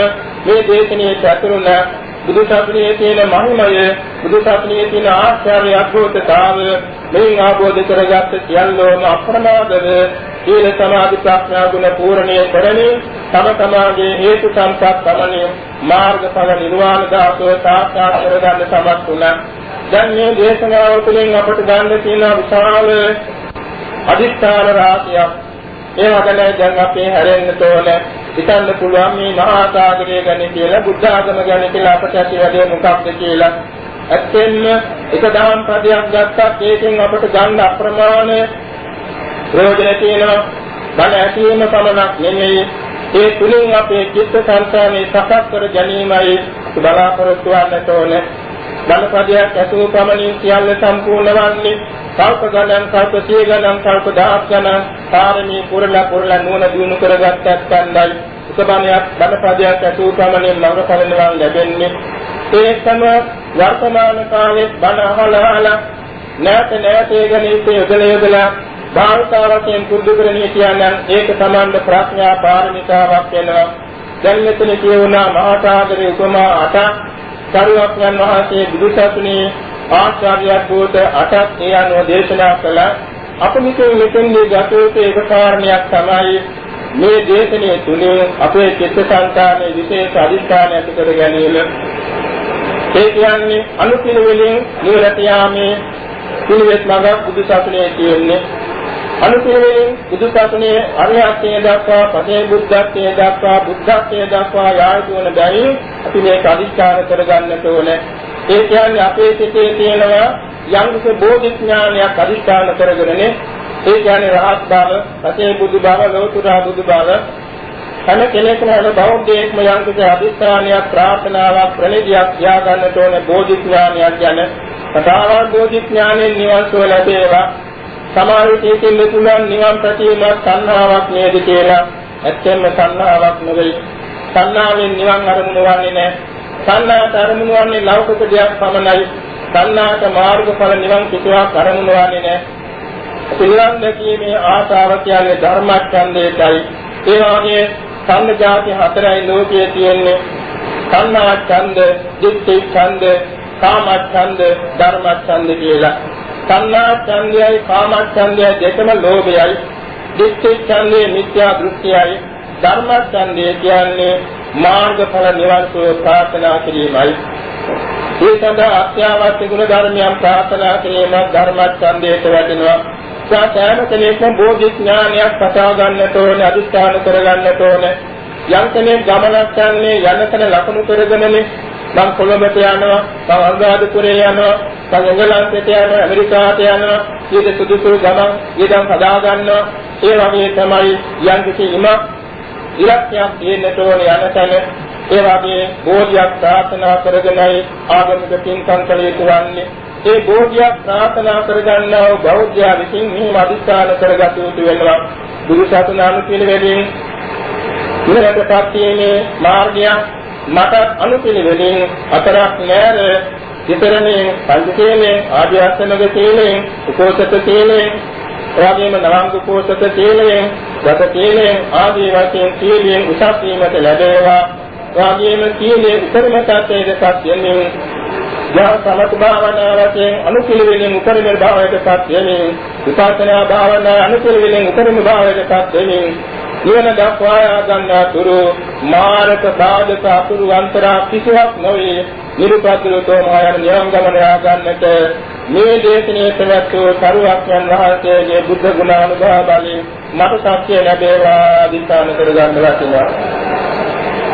මේ දේශනාවේ සතුරුන බුදු සසුනේ තියෙන මහිමය බුදු සසුනේ තියෙන ආශ්චර්ය අද්භූතතාව මෙයින් ආબોධ කරගත් සියල්ලෝම අප්‍රමාදව සීල සමාධි ප්‍රඥා ගුණ පූර්ණිය කරමින් තම තමාගේ හේතු සම්පත් තමනිය මාර්ගඵල නිර්වාණ ධාතුව සාක්ෂාත් කරගන්න සමත් වුණා. දැන් මේ දේශනාව තුළින් අපට ගන්න තියෙන විශාල අදිස්ථාන රාශියක් ඒ වගේම දැන් අපි හැරෙන්න තෝරන හිතන්න පුළුවන් මේ මහා සාගරය ගැන කියලා බුද්ධ ආගම ගැන කියලා අපට ඇති වැඩේ මොකක්ද කියලා. ඇත්තෙන්ම එක දහම් පදයක් ගත්තත් ඒකෙන් අපට ගන්න අප්‍රමාණ ප්‍රයෝජන තියෙනවා. බණ ඇසීම පමණක් නෙමෙයි. ඒ තුලින් අපේ චිත්ත සංසාරේ සකස් කර ගැනීමයි බලාපොරොත්තු වන්නට ඕනේ. බණපදයක් ඇසූ පමණින් සියල්ල සම්පූර්ණ වන්නේ කල්ප ගණන් කල්ප සිය ගණන් කල්ප දහස් ගණන් පාරමී පුරලා පුරලා නුවණ දිනු කරගත්තත් කන්දයි උසබණයක් බණපදයක් ඇසූ පමණින් මඟඵල නිවන් ලැබෙන්නේ ඒකම වර්තමාන කාලයේ බණ අහලා අහලා නැවත නැවත ඒ ගැන යොදලා යොදලා භාවිතාවකින් පුරුදු කරන්නේ කියනනම් ඒක තමයි ප්‍රඥා පාරමිතාවක් වෙනවා. දැන් මෙතන කියවුණා මහා සාගරේ උපමා අටක් සරුවක්යන් වහන්සේ බුදුසසුනේ ආචාර්යයක් වූත අටක් ඒ අනුව දේශනා කළා. අප මෙතන මෙතෙන්දී ගතෝත ඒක කාරණයක් තමයි මේ දේශනාව තුළින් අපේ චිත්තසංතානයේ විශේෂ අධිෂ්ඨානය ඇති කර ගැනීම ඒ කියන්නේ අනුපිළිවෙලින් නිවරට යාමේ පිළිවෙත් මඟ බුදු සසුනේ තියෙන්නේ අනුපිළිවෙලින් බුදු සසුනේ අරිහත්ත්වයට දක්වා පසේ බුද්ධත්වයට දක්වා බුද්ධත්වයට දක්වා යායතු වන බැවින් අපි මේක අදිස්ථාන කරගන්නට ඕනේ. ඒ කියන්නේ අපේ සිතේ තියෙනවා යම්කිසි බෝධි ඥානයක් අදිස්ථාන කරගෙනනේ ඒ කියන්නේ රහත් බව, පසේ බුදු බව, ලෝතුරා බුදු බව හැම කෙනෙක්ම හැම බෞද්ධයෙක්ම යම්කිසි අදිස්ථානයක් ප්‍රාර්ථනාවක් ප්‍රණිතියක් තියාගන්නට ඕනේ බෝධි ඥානයක් ගැන. කතාවන් බෝධි ඥානෙන් නිවන් සුව ලැබේවා සමහර විටකින් මෙතුණන් නිවන් ප්‍රතිමත් සංහාවක් නේද කියලා ඇත්තෙන්ම සංහාවක් නෙවෙයි සංහාවෙන් නිවන් අරමුණ වන්නේ නැහැ. සංහාට අරමුණ වන්නේ ලෞකික දෙයක් පමණයි. සංහාට මාර්ගඵල නිවන් කිසිවක් අරමුණ වන්නේ නැහැ. පිළිවන් දැකීමේ ආශාව කියන්නේ ධර්මච්ඡන්දයටයි. ඒ වගේ සංඝ જાති හතරයි ලෝකයේ තියෙන්නේ. සංහා ඡන්ද, ditthi ඡන්ද, කාම ඡන්ද, ධර්ම ඡන්ද කියලා. සංඥා ඡන්දයයි කාම ඡන්දයයි දෙකම ලෝභයයි. දිට්ඨි ඡන්දේ මිත්‍යා දෘෂ්ටියයි. ධර්ම ඡන්දය කියන්නේ මාර්ගඵල නිවන් සුව ප්‍රාර්ථනා කිරීමයි. ඒ සඳහා අත්‍යවශ්‍ය ගුණ ධර්මයන් ප්‍රාර්ථනා කිරීම ධර්ම ඡන්දයට වැටෙනවා සාතෑම කෙනෙක්ම බෝධි ඥානයක් පතා ගන්නට ඕනේ අදිස්ථාන කර ගන්නට ඕනේ. යම් කෙනෙක් ගමනක් යන්නේ යනතන ලකුණු කරගෙනනේ. මම කොළඹට යනවා මම අනුරාධපුරේ යනවා මම එංගලන්තයට යනවා ඇමරිකාවට යනවා. ඊට සුදුසු ගමන් ඊටම හදා ගන්නවා. ඒ වගේ තමයි යම් කිසි ඉම ඉලක්කයක් තියෙන්නට ඕනේ යන තැන ඒ වගේ බෝධියක් ප්‍රාර්ථනා කරගෙනයි ආගමික පින්කම් කළ යුතු වන්නේ ඒ බෝධියක් ප්‍රාර්ථනා කරගන්නා වූ බෞද්ධයා විසින් මෙහිම අදිස්ථාන කරගත යුතු වෙනවා. බුදු සසුන අනුපිළිවෙලින් ඉහළටපත් වීමේ මාර්ගය මට අනුපිළිවෙලින් අතරක් නෑර විතරණේ පංචශීලයෙන් ආධ්‍යාත්මික සීලයෙන් උපෝසත සීලයෙන් එවැගේම නවංග උපෝසත සීලයෙන් ගත සීලයෙන් ආදී වශයෙන් සීලයෙන් උසස් වීමට ලැබේවා. එවැගේම සීලයේ උපරිම තත්ත්වයටපත් වෙමින් යහ සමත භාවනා වශයෙන් අනුපිළිවෙලින් උපරිම භාවයටපත් වෙමින් විපස්සනා භාවනා අනුපිළිවෙලින් උපරිම භාවයටපත් වෙමින් නිවන දක්වා ගන්නා තුරු මාරක බාධක අතුරු අන්තරා කිසිවක් නොවේ. නිරුපද්‍රතෝ මායන නිවන් ගමන යා ගන්නට මේ දේශනාවේ පැවැත්වූ සරුවක්යන් වහන්සේගේ බුද්ධ ගුණානුභව බලයෙන් මට සත්‍ය ලැබේවා දිස්ත්‍රාණ කරගන්න වටිනවා.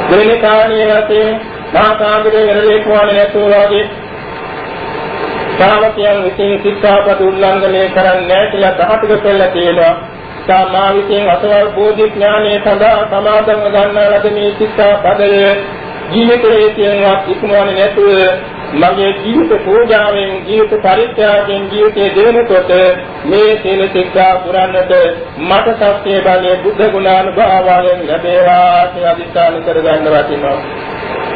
දෙවෙනි කාණේ වශයෙන් මහා සාගරයේ වෙරළේ කුවානේ නැතුව වගේ ශ්‍රාවකයන් විසින් ශික්ෂාපද උල්ලංඝනය කරන්නේ නැහැ කියලා දහතුක කියලා තියෙනවා. සාමා විසින් අසවල් බෝධි ඥානයේ සඳහා සමාදන්ව ගන්නා ලද මේ ශික්ෂාපදය ජීවිතයේ තියෙනවත් ඉක්මවන්නේ නැතුව මගේ ජීවිත පූජාවෙන් ජීවිත පරිත්‍යාගයෙන් ජීවිතයේ දෙවනකොට මේ සීල ශික්ෂා පුරන්නට මට සත්‍ය බලයේ බුද්ධ ගුණානුභාවයෙන් ලැබේවා කියලා අදිස්ථාන කරගන්න වටිනවා.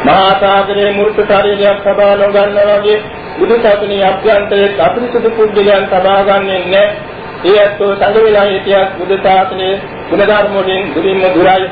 මහා සාගරයේ මූර්ත ශරීරයක් සබා නොගන්නා වගේ බුදු සසුනේ අභ්‍යන්තරයේ අපිරිසුදු පුද්ගලයන් සබා ගන්නේ නැහැ. ඒ ඇත්තෝ සංග වෙලා හිටියත් බුදු සාසනයේ ගුණ ධර්ම වලින් දුරින්ම දුරයි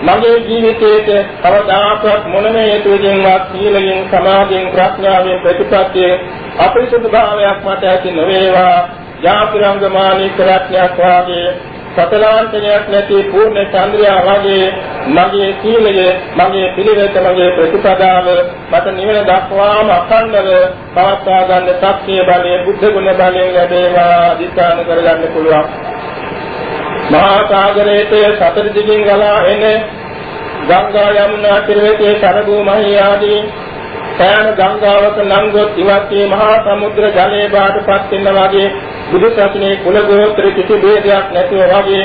මගේ ජීවිතයේ කවදාකවත් මොනම හේතුවකින්වත් සීලයෙන් සමාධියෙන් ප්‍රඥාවෙන් ප්‍රතිපත්තියෙන් අපරිසුදු භාවයක් මට ඇති නොවේවා. යාපිරංගමානී ප්‍රඥාවක් වාගේ සතලාන්තයක් නැති පූර්ණ චන්ද්‍රයා වගේ මගේ සීලය මගේ පිළිවෙත මගේ ප්‍රතිපදාව මට නිවන දක්වාම අඛණ්ඩව පවත්වා ගන්න ශක්තිය බලය බුද්ධ ගුණ බලයෙන් ලැබේවා. අධිෂ්ඨාන කරගන්න පුළුවන්. මහා සාගරයේ සතර දිගින් ගලා එන ගංගා යමුනා පිරවතේ සරබු මහී ආදී සෑම ගංගාවක නංගොත් ඉවත්ී මහා සමුද්‍ර ජලයේ බාටපත් වෙන වගේ බුදු සසුනේ කුල ගෝත්‍ර කිසි ભેදයක් නැතිව වගේ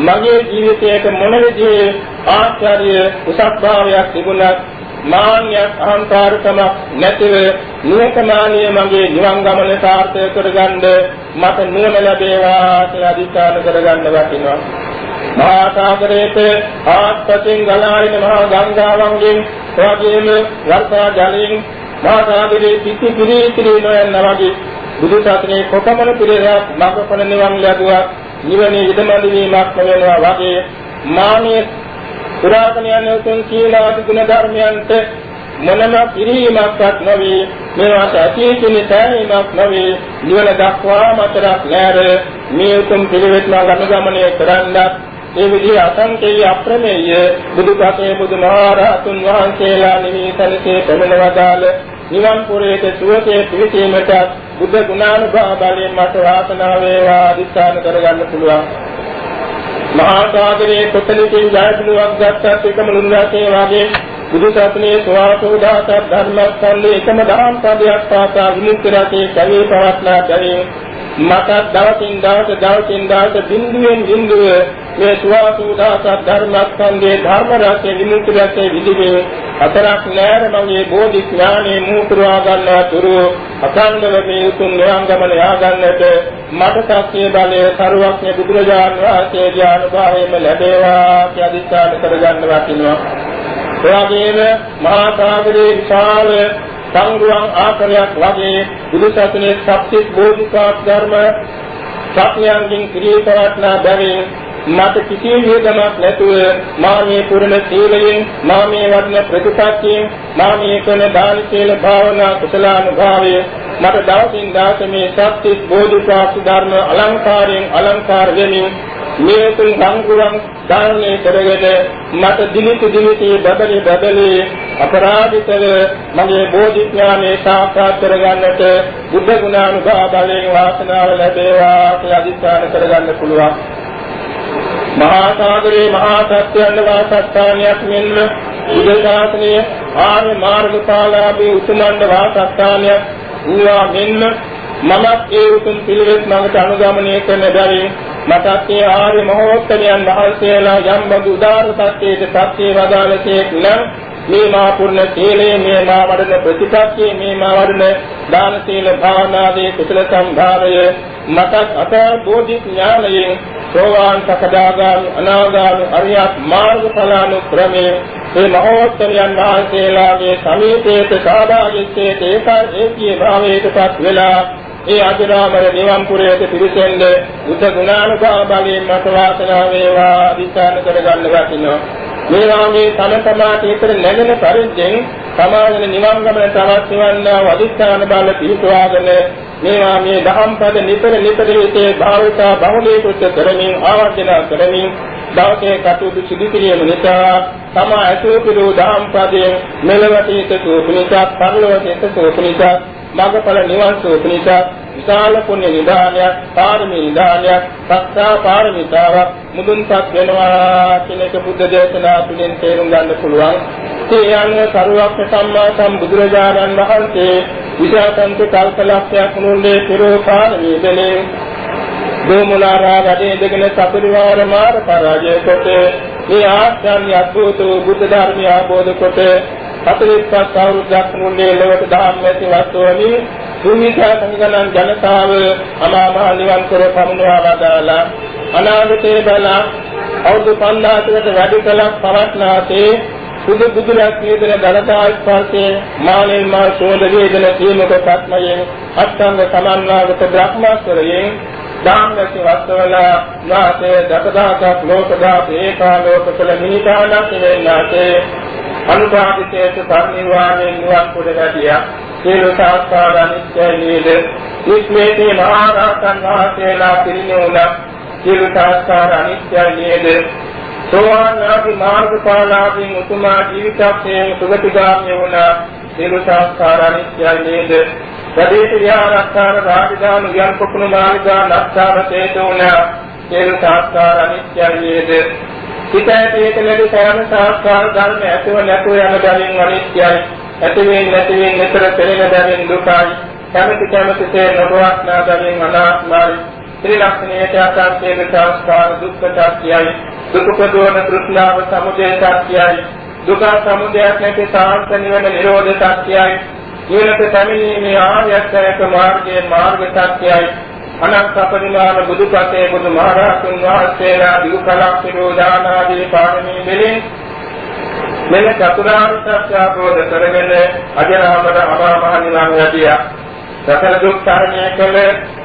මගේ ජීවිතයක මොන විදිහේ ආචාර්ය උසස්භාවයක් තිබුණත් මාන්නයක් අහංකාරකමක් නැතිව නියතමානිය මගේ නිවන් ගමන සාර්ථක කරගන්න මට නුවණ ලැබේවා කියලා අධිෂ්ඨාන කරගන්න වටිනවා. මහා සාගරයේ ආත්පතින් ගලාගෙන මහා ගංගාවන්ගෙන් එවැගේම වර්ෂා ජලයෙන් මහා සාගරයේ පිටි පිරි පිරි නොයන වගේ බුදු සසුනේ කොපමණ පිළිරයක් මඟපල නිවන් ලැබුවා නිවනේ ඉදමඳ වීමක් වෙනවා වගේ මානිය පුරාතන යන උතුම් සීලාදී ගුණ ධර්මයන්ට මොනම පිරීමක්වත් නොවේ මේවාට ඇතිකින සෑහීමක් නොවේ නිවන දක්වා මතරක් නැර මේ උතුම් පිළිවෙත් මඟ අනුගමනය කරන්නත් ඒ විදිහ අසංකේය අප්‍රමේය බුදුපසේ බුදුමහරහතුන් වහන්සේලා නිවිසලසේ පෙළවදාල නිවන් පුරේට සුවසේ පිවිසීමට බුද්ධ ගුණානුභව බලයෙන් මට වාසනාව වේවා අධිෂ්ඨාන කරගන්න පුළුවන්. මහා සාගරයේ කොතනකින් ජයතුලුවක් ගත්තත් එකම නුරුරාසේ වාගේ බුදු සසුනේ සෝවාසෝදාස ධර්මස්කන්ධේ එකම දහම් පදයක් පාසා විමුක්ති රටේ කැවී පවත්නා බැවින් මට දවසින් දවස දවසින් දවස බිඳුවෙන් බිඳුව මේ සුවාසෝදාස ධර්මස්කන්ධේ ධර්ම රාශිය විමුක්ති රටේ විදිහේ අතරක් නෑර මගේ බෝධි ඥානෙ මූතුරා ගන්නා තුරු අඛණ්ඩව මේ උතුම් නිවන් ගමන යා ගන්නට මට ශක්තිය බලය කරුවක්නේ බුදුරජාණන් වහන්සේගේ අනුභවයෙන්ම ලැබේවා කියලා අදිස්ථාන කරගන්න වටිනවා. එවැගේම මහා සාගරයේ විශාල සංග්‍රහං ආකාරයක් වගේ බුදු සසුනේ සත්‍විස් බෝධිසත්ව ධර්ම සත්‍යයන්ගෙන් ක්‍රියාවටනා බැවින් මට කිසි වේදනාවක් නැතුව මා මේ පුරණ සීලයෙන් මා මේ වඩන ප්‍රතිපත්තියෙන් මා මේ කරන දාන සීල භාවනා කුසලානුභාවය මට දවසින් දවස මේ සත්‍විස් බෝධිසත්ව ධර්ම අලංකාරයෙන් අලංකාර වෙමින් මේ තුන් සංගුණං ධාරණය කරගෙන මට දිලිත දිලිත බබලි බබලි අපරාධිතව මගේ බෝධි ඥානේ සාක්ෂාත් කරගන්නට බුද්ධ ගුණානුභව බලයෙන් වාසනාව ලැබේවා කියලා අධිෂ්ඨාන කරගන්න පුළුවන්. මහා සාගරේ මහා සත්‍යයන් වාසස්ථානයක් මෙන්ම බුද්ධ ශාසනය ආර්ය මාර්ගඵලාභී උතුමන්ව වාසස්ථානයක් වූවා මෙන්ම මමත් ඒ උතුම් පිළිවෙත් මඟට අනුගමනය කරන බැවින් මටත් ඒ ආර්ය මහෝත්තමයන් වහන්සේලා යම් බඳු උදාර සත්‍යයේ සත්‍ය වදාළසේක් නම් මේ මා පුර්ණ සීලේ මේ මා වඩන ප්‍රතිපත්තිය මේ මා වඩන දාන සීල භාවනාදී කුසල සම්භාරය මටත් අත බෝධි ඥානයෙන් සෝවාන් සකදාගාමි අනාගාමි අරියත් මාර්ගඵලානු ක්‍රමයේ මේ මහෝත්තමයන් වහන්සේලාගේ සමීපේත සාභාගීත්වයට ඒකීය භාවයටපත් වෙලා ඒ අජරාමර නිවන් පුරයට පිවිසෙන්න බුද්ධ ගුණානුභව බලයෙන් මට වාසනාව වේවා අධිෂ්ඨාන කරගන්න වටිනවා මේ වාගේ තම තමාට ඉතර නැගෙන පරිද්දෙන් සමාජන නිවන් ගමනට අවශ්‍ය වන්නා අධිෂ්ඨාන බල පිහිටුවාගෙන මේවා මේ දහම් පද නිතර නිතර හිතේ භාවිතා බහුලීකృత කරමින් ආවර්ජන කරමින් දවසේ කටයුතු සිදු කිරීම නිසා තමා ඇතුළු පිළු දහම් පදයෙන් මෙලවට හිත සෝපනිසා පරලොවට හිත සෝපනිසා මඟඵල නිවන් සුව පිණිස විශාල පුණ්‍ය නිදානයක් පාරමී නිදානයක් සත්‍යා පාරමිතාවක් මුදුන්පත් වෙනවා කියන එක බුද්ධ දේශනා තුළින් තේරුම් ගන්න පුළුවන්. ඒ අනුව සරුවක් සම්මා සම්බුදුරජාණන් වහන්සේ විශාසන්ත කල්පලක්ෂයක් මුළුල්ලේ පිරෝ පාරමී දෙලේ දෝමුලාරා වැඩේ දෙගෙන සපරිවාර මාර පරාජය කොට මේ ආශ්‍රම්‍ය අද්භූත බුද්ධ ධර්මය අවබෝධ කොට 45 අවුරුද්දක් මුළුල්ලේ ලොවට දහම් ඇති වස්තුවනි. සුමිතා සංගණන් ජනතාව අමාමහ නිවන් කර පමුණවා වදාලා අනාගතේ බල අවුරුදු 5000කට වැඩි කලක් පවත්නාතේ සුදු බුදුරක් වේදන දරතා ස්පර්ශයේ මානෙල් මා සෝද වේදන සීමක පත්මයෙන් අෂ්ටාංග සමන්නාගත බ්‍රහ්මස්වරයෙන් දාන්නති වස්තවල නාසේ දසදාසක් ලෝකදාස ඒකාලෝකකල මිනිකානක් වෙන්නාසේ අනුපාදිතේත පරිනිර්වාණයෙන් නිවන් කොට ගැටියා සියලු සාස්කාර අනිත්‍යයි නේද ඉක්මේතේ මහා රහතන් වහන්සේලා පිරිනිවුණා සියලු සාස්කාර අනිත්‍යයි නේද සෝවාන් ආදී මාර්ගඵලාදීන් උතුමා ජීවිතයෙන් සුගතිගාමී වුණා සියලු සාස්කාර අනිත්‍යයි නේද ප්‍රදේශ විහාරස්ථාන රාජධානි යන් කුකුණු මාර්ගා නක්ෂාර තේතුණා සියලු සාස්කාර අනිත්‍යයි නේද හිතේ තේකලේ සෑම සාස්කාර ධර්ම ඇතුව නැතුව යන බැවින් අනිත්‍යයි. ඇතිවෙන් නැතිවෙන් නිතර පෙරෙන බැවින් දුකයි. කැමැති කැමැතිසේ නොබවක්නා බැවින් අනාත්මයි. ත්‍රිලක්ෂණයට අසංකේත සංස්කාර දුක්ඛ සත්‍යයි. දුක ප්‍රදෝන තෘෂ්ණාව සමුදය සත්‍යයි. දුක සමුදයක් නැති සාන්ත නිවන නිරෝධ සත්‍යයි. නිවනට පැමිණීමේ ආර්යසත්‍යක මාර්ගයේ මාර්ග සත්‍යයි. අනන්ත පරිමාණ බුදුපතේ බුදු මහරහතුන් වහන්සේලා දුකලක් නිරෝධානාදී පාරමී මෙලින් මෙන්න චතුරාර්ය සත්‍ය අවබෝධ කරගෙන අජරාමර අමා මහ නිවන් යතිය සකල දුක් තරණය කළ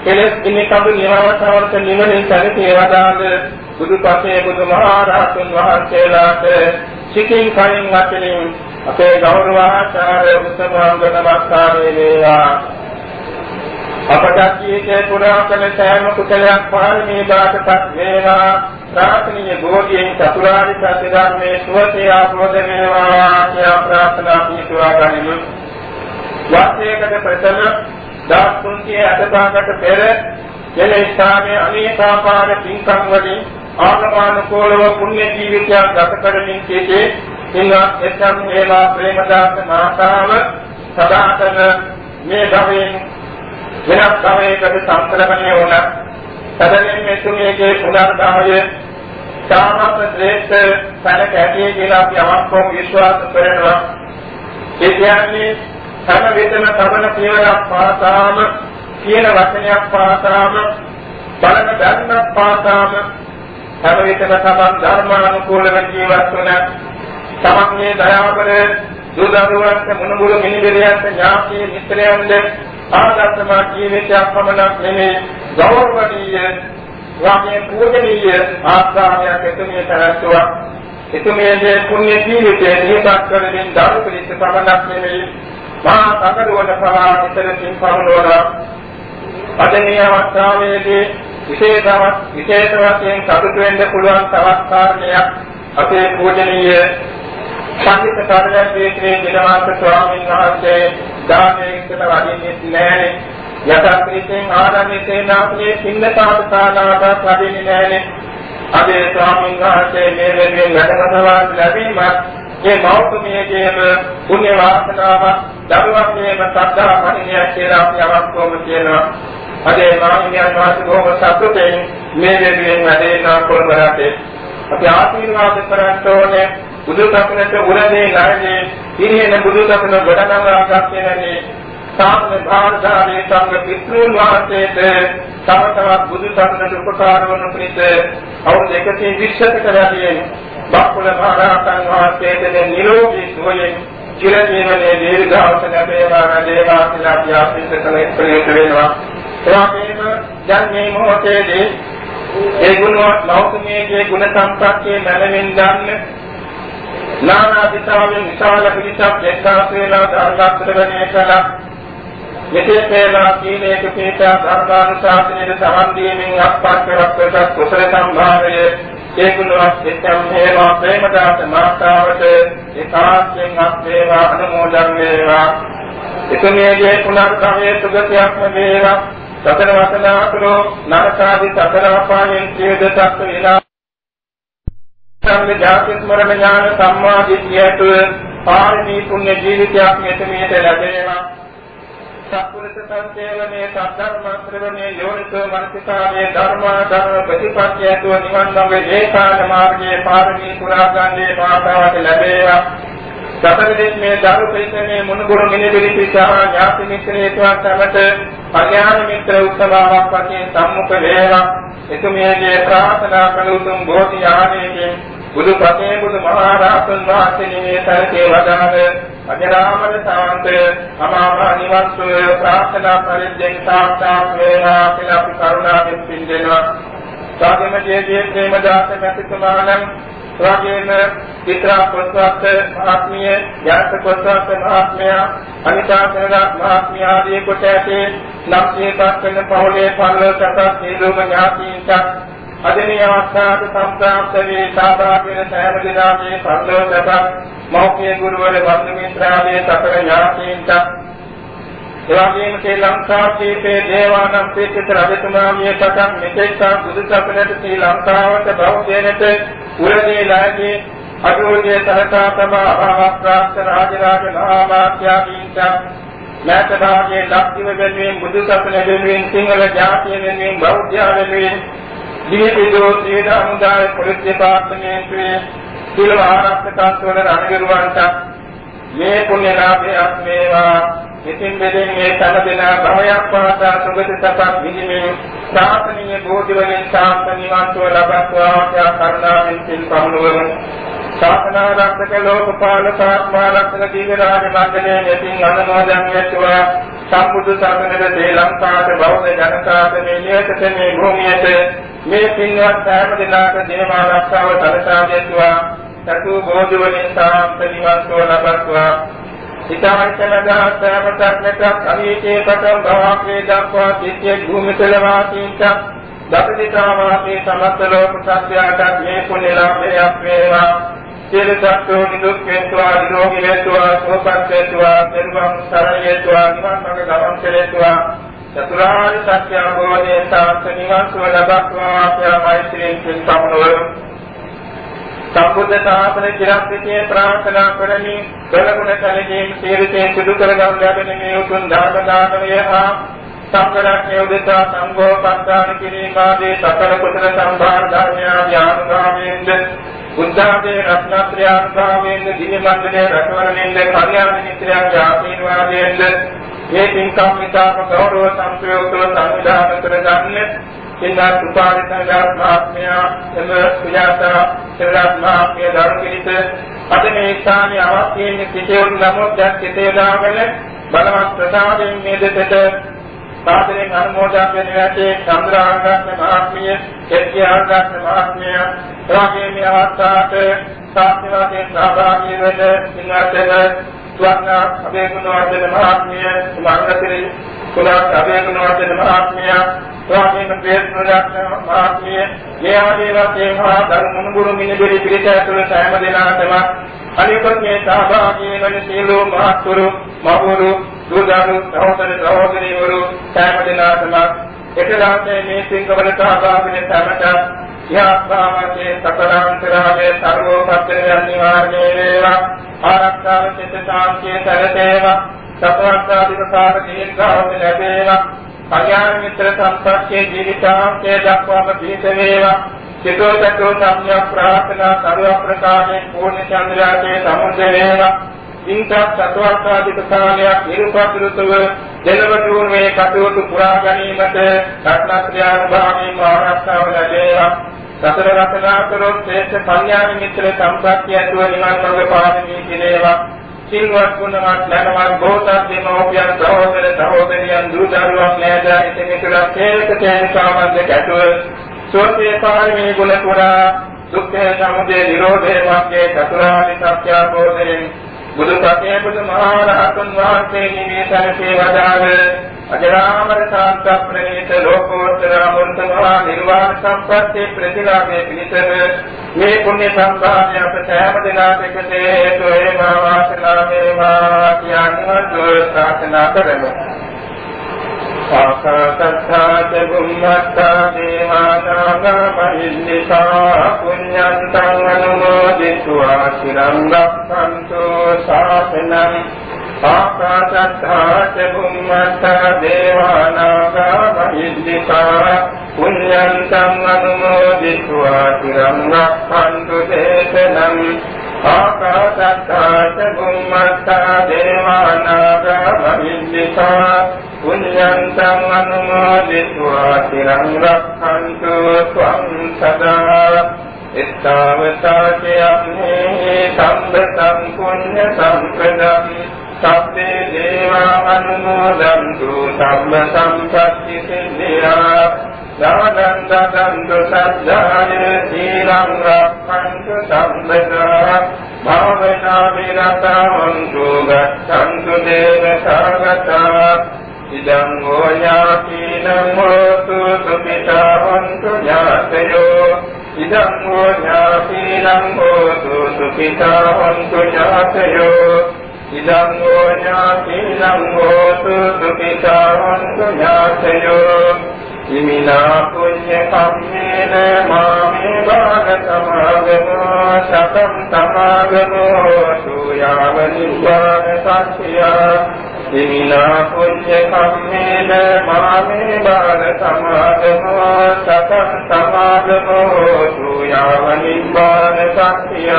කෙලෙස් ඉනිකඳු නිවවතවරක නිවනින් සැනසී වදාළ බුදුපසේ බුදුමහරහතුන් වහන්සේලාට සිතින් කයින් වචනින් අපේ ගෞරවාචාර්ය උත්තමාංග නමස්කාරය වේවා. අපට ජීවිතේ පුරා කළ සෑම කුසලයක් පාරමී බාටපත් වේවා ප්‍රාර්ථනීය බෝධියෙන් චතුරාර්ය සත්‍ය ධර්මයේ සුවසේ ආපෝද වේවා කියලා ප්‍රාර්ථනා පිටුවා ගනිමු. වාසයකට ප්‍රථම දාස් තුන්සිය අටපාකට පෙර මෙල ස්ථානයේ අනේකාකාර පින්කම් වලින් ආගමානුකූලව පුණ්‍ය ජීවිතයක් ගත කරමින් සිටේ සිංහ එක්සම් වේලා ප්‍රේමදාස මාතාව සදාතන මේ භවයෙන් වෙනස් භවයකට සංකලනය වුණ සදෙන් මේ තුමේගේ පුනර්භවය සාමත් ශ්‍රේෂ්ඨ සැලක ඇතිය කියලා අපි අවස්කෝම විශ්වාස කරනවා. ඒ කියන්නේ හැම විටම තබන පියවරක් පාසාම කියන වචනයක් පාසාම බලන ධර්මයක් පාසාම හැම විටම තමන් ධර්මානුකූලව ජීවත් වන තමන් මේ දයාබර දුදරුවන්ට මුණුබුරු මිනිබිරියන්ට ඥාති මිත්‍රයන්ට ආදර්ශම ජීවිතයක් පමණක් නෙමේ. ගෞරවණීය වාගේ පූජනීය ආස්ථානයක් එතුමිය පැවැත්වුවා. එතුමියගේ පුණ්‍ය ජීවිතයේ දීපක් කරමින් දරු පිළිස පමණක් නෙමේ. මහා සගරුවන පවා ඉතර සිම්පවනවන අදනීය අවස්ථාවේදී විශේෂවත් විශේෂ වශයෙන් සතුටු වෙන්න පුළුවන් තවත් කාරණයක් අපේ පූජනීය සංගීත කාර්යයේ ශ්‍රී දිනමාස ස්වාමීන් වහන්සේ දානයකට වදින්නේ නැහැනේ. යථාක්‍රීතෙන් ආරම්භයේ නාමයේ සින්නතාව සානාවට වදින්නේ නැහැනේ. අදේ ස්වාමීන් වහන්සේ මේ වෙනුවෙන් වැඩමනවා ලැබීමත් මේ මෞතුමියගේම පුණ්‍ය වාසනාවක් දරුවක් මේම සද්ධා මහිනිය කියලා අපි අවස්කෝම කියනවා. අදේ මාහිමියන් වහන්සේ බොහොම සතුටින් මේ වෙනුවෙන් වැඩේනා කොළඹරට අපි ආශිර්වාද කරන්න ඕනේ. බුදු සසුනට උරදී නැරදී ඉරියන බුදු සසුන ගොඩනගා ගන්නනේ සාමන භාරදාරී සංඝ පිටුන් වහන්සේට තව තවත් බුදු සසුනට උපකාර වන පිණිස අවුරුදු 120කට වැඩි බක්කුල මහරහතන් වහන්සේට නිරෝගී සුවයෙන් චිරජීවනයේ දීර්ඝාස ලැබේවා දේවා කියලා අපි ආශිර්වාද කළ ප්‍රයෝජන වෙනවා. එවාගෙම දැන් මේ මොහොතේදී ඒ ගුණවත් ලෞකිකයේ ගුණ සම්ප්‍රාප්තිය මැනවින් ගන්න නානා දිශාවෙන් විශාල පිළිසක් එක්කාස් වේලා ධර්මාස්ත්‍රණය කළා මෙසේ පේලා සීලේක පීඨා ධර්මානුශාසනයේ සමන් දීමෙන් අත්පත් කරක්කට කුසල සම්භාවය ඒ ගුණවත් එක්කම් හේවා ප්‍රේමදාස මාතාවට ඒකාස්යෙන් අත් වේවා අනුමෝදන් වේවා. එතුමියගේ පුනර්භවයේ සුගතියක්ම වේවා. සතර වසනාතුරෝ නරකාදී සතර අපායන් සියද සත්ත්ව විනා සම්ම ජාති ස්මරණ ඥාන සම්මා දිට්ඨියට පාරමී පුණ්‍ය ජීවිතයක් මෙතෙමෙත ලැබේවා. සත්පුරුෂ සංසේවනයේ සද්ධර්ම ශ්‍රවණයේ යෝනිසෝ මනසිකාවේ ධර්මා ධර්ම ප්‍රතිපත්තියතුව නිවන් ළඟ ඒකාන මාර්ගයේ පාරමී පුරා ගන්නේ මාතාවට ලැබේවා. සතර දෙන්නේ දරු පිළිසනේ මුණුබුරු මිනිබිලි පිටා ඥාති මිත්‍රේතුන් සමත අඥාන මිත්‍ර උත්සවාවක් වශයෙන් සම්මුඛ වේවා. එතුමියගේ ප්‍රාර්ථනා කළ උතුම් බෝධි ඥානයෙන් බුදු පතේ බුදු මහරහතන් වහන්සේ නිමේ තරකේ වදාළ අජරාමර සාන්ත අමාමා නිවන්සු ප්‍රාර්ථනා පරිද්දෙන් සාක්ෂාත් වේවා කියලා අපි කරුණාවෙන් පිළිදෙනවා. සාගම ජීජේ ප්‍රේමදාස මැතිතුමාණන් එවැගේම විතරා පොත්වත් මහත්මිය, යාත පොත්වත් මහත්මිය, අනිතා සරණ මහත්මිය ආදී කොට ඇති ලක්ෂේ පස්කන පහළේ පල්ලසක සීලෝම ඥාතීන්ට අදිනේ අවස්ථාවට සම්ප්‍රාප්ත වේ සාභාගින සෑම දිනාගේ පල්ලසක මෞඛ්‍ය ගුරුවර බන්දු මිත්‍රාගේ සතර ඥාතීන්ට එවැගේම ශ්‍රී ලංකාවේ දේවානම් පිටිත රජතුමාගේ පටන් මෙතෙක් බුදු සසුනට ශ්‍රී ලංකාවට බෞද්ධයනට උරදී ලැබී අනුරෝධයේ සහතා තම අභාවස්ත්‍රාස්ත රාජරාජ මහාමාත්‍යාදීන්ට මෑත භාගයේ ලක්දිව වෙනුවෙන් බුදු සසුන වෙනුවෙන් සිංහල ජාතිය වෙනුවෙන් බෞද්ධ වෙනුවෙන් දිවිපිදෝ ත්‍රිවිධ අනුදාය පොලිස් දෙපාර්තමේන්තුවේ සියලු ආරක්ෂකත්වවල රණවිරුවන්ට මේ පුණ්‍ය ලාභයක් වේවා ඉතින් මෙතෙන් මේ සමදෙනා භවයක් පාසා සුගත සපක් විදිමින් සාසනීය බෝධි වලින් සාන්ත නිවන් සුව ලබත්වා ආශා කරුණාවෙන් සිල් පමුණුවමු ශාසනාරක්ෂක ලෝකපාලක ආත්මාරක්ෂක දීවරාජ මණ්ඩලයේ මෙතින් අනුමෝදන් වෙත්වා සම්බුදු සසුනේ ශ්‍රී ලංකාවේ බෞද්ධ ජනතාවට මේ නියතතේ භූමියට මේ පින්වත් සෑම දිනක දේවා රක්ෂාව සලසා දෙත්වා සතු බෝධි වලින් සාන්ත නිවන් සුව ලබත්වා හිතාවචනදාසමතක්නක අවිචේ පටන් භවක්‍රේ දක්වා සිත්‍ය භූමිතල වාසීන්ට දපදිතා වාසී සමස්ත ලෝක සත්‍යයට මේ පුණ්‍ය ලාභයක් වේවා. සියලු සත්වෝ නිදුක් වේත්වා නිරෝගී වේත්වා සුවපත් වේත්වා සර්වං සරණ වේත්වා නිවන් මාර්ග ගමන් කෙරේත්වා චතුරාර්ය සත්‍ය අවබෝධයෙන් සාර්ථක නිවන් සුව ලබත්වා ආශ්‍රය මෛත්‍රියෙන් සිත සමුනවමු සම්බුද්ධ ශාසනය චිරස්ථිතියේ ප්‍රාර්ථනා කරමි. කලගුණ කලකීම් සියලුතේ සිදු කරගන්න ලැබෙන මේ උතුම් ධර්ම දානමය හා සංඝරත්නය උදෙසා සංඝෝ පස්ථාන කිරීම ආදී සකල කුසල සම්භාර ධර්මයා ඥානගාමීන්ද බුද්ධාගේ රත්නත්‍රයාගාමීන්ද දිව්‍ය මණ්ඩලයේ රැකවරණින්ද කල්යාණ මිත්‍රයන්ගේ ආශිර්වාදයෙන්ද මේ පින්කම් විතාම ගෞරව සම්ප්‍රයුක්තව සංවිධානය කරගන්නේ සින්දා සුපාරිතංගාත් මහත්මයා එම සුජාතා සිරාත් මහත්මිය දරුකිරිත අද මේ ස්ථානයේ අවස්ථියේ කිසියම් නමුත් දැන් සිතේ දාගෙන බලවත් ප්‍රසාදයෙන් මේ දෙතට සාදරයෙන් අනුමෝදන් වෙන ඇතේ චන්ද්‍රාංගත් මහත්මිය එක්කියාංගත් මහත්මිය එවාගේ මේ අවස්ථාවට සාක්ෂිවාදයේ සහභාගී වෙන සිංහාසන ස්වර්ණ අබේගුණවර්ධන මහත්මිය සුමංගසිරි කුලක් අබේගුණවර්ධන මහත්මිය ස්වාමීන් වහන්සේ මහත්මිය මේ ආදී වශයෙන් හා ධර්ම ගුරු මිනිබිරි පිළිත ඇතුළු සෑම දෙනාටම අනිකුත් මේ සහභාගී වන සීලෝ මහත්තුරු මහවරු දුදරු සහෝදර සහෝදරීවරු සෑම දෙනාටම එකලාසේ මේ සිංහවල සහභාගී වෙන සෑමට යාත්‍රාමයේ සකලාන්තරාවේ සර්වෝපත්තේ අනිවාර්ය වේවා. ආරක්ෂාව චිත්ත සාන්තිය සැලසේවා. සතරාධික සාරකයෙන් ගාව ලැබේවා. කල්‍යාණ මිත්‍ර සම්ප්‍රාප්තියේ ජීවිතාන්තය දක්වාම පිහිට වේවා. චිතෝචකෝ සම්්‍යක් ප්‍රාර්ථනා සර්ව ප්‍රකාරයෙන් පූර්ණ චන්ද්‍රයාගේ සමුද වේවා. ඉන්තක් චතුවර්ථාධික කාලයක් නිරුපද්‍රතව දෙලවතුන් මේ කටයුතු පුරා ගැනීමට රත්නත්‍රානුභාවයෙන් ආරක්ෂාව ලැබේවා. සතර රත්නා කරොත් ශ්‍රේෂ්ඨ කල්‍යාණ මිත්‍ර සම්ප්‍රාප්තිය ඇතුව නිවන් මාර්ග පාරමී පිළිේවා සිල්වත් ගුණවත් ධනවත් බෝසත් දෙමෝපියන් සහෝදර සහෝදරියන් දූ දරුවන් නෑදෑ ඉතින් මෙතුළා තේරක තේන සාමන්ද ගැටුව සෝතේ පාරමී ගුණ පුරා දුක්ඛ සමුදය නිරෝධය මාර්ගයේ චතුරාර්ය සත්‍ය අවබෝධයෙන් බුදු සසුනේ බුදු මහරහතුන් වහන්සේ නිමේ සරසේ වදාළ අජරාමර සාන්ත ප්‍රණීත ලෝකෝත්තර උත්තමවා නිර්වාණ සම්පත්‍ය ප්‍රතිලාභයේ පිණිස මේ පුණ්‍ය සම්භාවය අප සෑම දිනකට එකතු හේතු වේවා වාසනාව වේවා කියනවා ප්‍රාර්ථනා කරමු. साक्षात्था च गुम्मत्ता देहानागमहिन्दिता पुण्यन्तमनुमोदित्वा चिरं रक्षन्तु शासनम् साक्षात्था च गुम्मत्ता देवानागमहिन्दिता पुण्यन्तम् अनुमोदित्वा चिरं रक्षन्तु चेतनम् ආකාශත්තාච බුම්මත්තා දේවානාගා භවින්දිතා පුඤ්ඤන්තං අනුමෝදිत्वा තිරං රක්ඛන්තු ත්වං සදා ඉස්සවතාචයම්හි සම්බතං පුඤ්ඤ සම්පදං සබ්බේ දේවා අනුමෝදන්තු සම්ම සම්පත්ති සිද්ධියා දානං දදන්තු සද්ධාය සීලං රක්ඛන්තු සම්බදා භාවනා විරතවන්තු ගච්ඡන්තු දේව සාගතා ඉදං හෝ ඥාතිනං හෝතු සුඛිතා හොන්තු ඥාතයෝ ඉදං හෝ ඥාතිනං හෝතු සුඛිතා හොන්තු ඥාතයෝ ඉදං හෝ ඥාතිනං හෝතු සුඛිතා හොන්තු ඥාතයෝ ඉමිනා පුඤ්ඤ කම්මේන මාමේ බාග සමාගමෝ සතං සමාගමෝ සූයාව නිබ්බාන සත්‍යය සිනා පුඤ්ඤ කම්මේන මාමේ බාල සමාදමෝ සතං සමාදමෝ සූයාව නිබ්බාන සත්‍තිය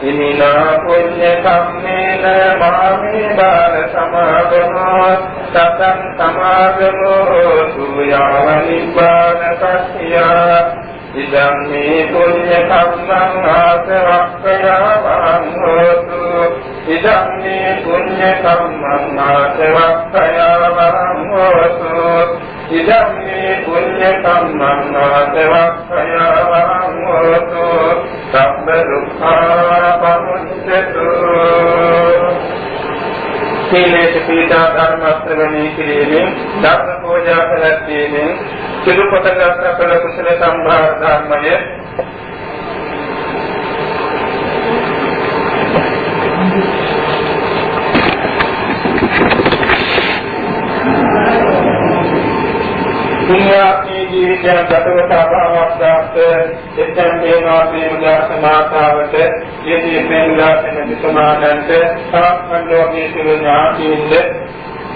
සිනා පුඤ්ඤ කම්මේන මාමේ බාල සමාදමෝ සතං සමාදමෝ සූයාව නිබ්බාන සත්‍තිය ඉදම් මේ පුඤ්ඤ කම්මං ආසවක්ඛයාවං හෝතු. ඉදම් මේ පුඤ්ඤ කම්මං ආසවක්ඛයාවං හෝතු. ඉදම් මේ පුඤ්ඤ කම්මං ආසවක්ඛයාවං හෝතු සබ්බ දුක්ඛා පමුච්ඡතු සීලේත පීඩා ධර්ම ශ්‍රවණී කිරීමෙන් ධර්ම පූජා කරත්වීමෙන් සිදු කොටගත් කළ කුසල සම්භාර ධර්මය පුණ්‍යාත්මී ජීවිතය ගතවත අභාවස්දාත් එතෙන්ගේ මාත්‍රේම දාස මාතාවට යෙදී ප්‍රේමදාසන විසමාදන්ට සාක්මණ්ඩෝගේ සිළු ඥාතීන්ද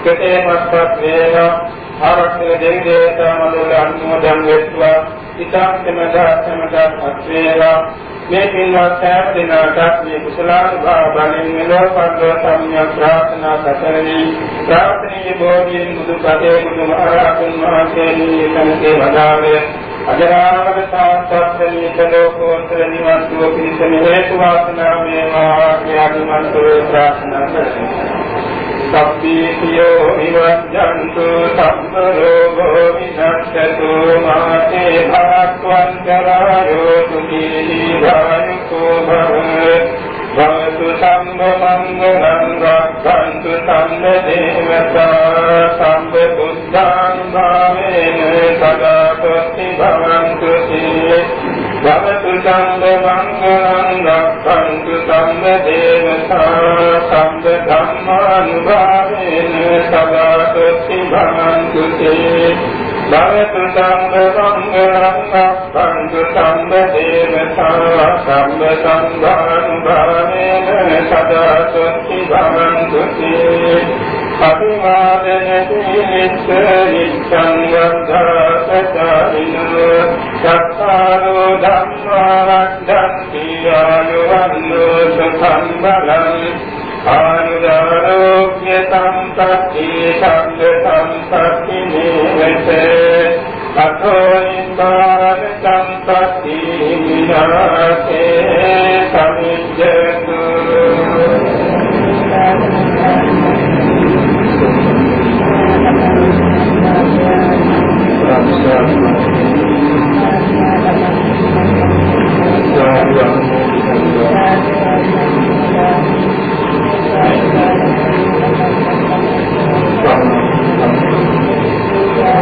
කෙතේමත්පත් වේවා. ආරක්ෂක දෙවි දේවතා මඩල අනුමෝදන් වෙත්වා. ඉතාක්ෂම දාසමදත් අත්වේවා මේ පින්වත් සෑම දිනකටත් මේ කුසලානුභාව බලෙන් මෙලොව පරලොව සම්‍යක් ප්‍රාර්ථනා සතරණි ප්‍රාර්ථනීය බෝධියෙන් බුදු පදේ බුදු මහරහතුන් වහන්සේගේ සමසේ වදාළේ අජරාමර සාන්තත්ත්වනීත ලෝකෝත්තර නිවන් සුව පිණිස හේතු වාසනා මේවා ආදී මන්ත්‍රය ප්‍රාර්ථනා කරමි. සබ්බීතියෝ විවජ්ජන්තු සබ්බ රෝගෝ විනස්සතු මාතේ භාක්ඛවං කරායෝ තුකීලී භායකෝ භව භවතු සම්බ මංගලං රක්ඛන්තු සම්බ දේවතා සම්බ බුද්ධං භාවේන සදා පොත්ති භවන්තු සී භවතු සම්බ මංගලං රක්ඛන්තු සම්බ දේවතා සම්බ ධම්මානුභාවේන සදා පොත්ති භවන්තු සී භවතු සංඝංගරංගක්ඛන්තු සම්බ දේවතා සම්බ සංඝානුභාවේන සදා සොත්ති භවන්තු තේ අභිවාදන දීනිච්ඡ නිච්ඡං වද්ධාසචාරිනෝ. සත්තාරෝ ධම්මා වද්ධන්ති ආයුවන්නෝ සම්බලං ආනුදාරෝග්‍ය සම්පත්ති සංග සම්පත්ති නේවච අතෝ ඉන්දාරණ සම්පත්ති විනාසේ සමිජ්ජතු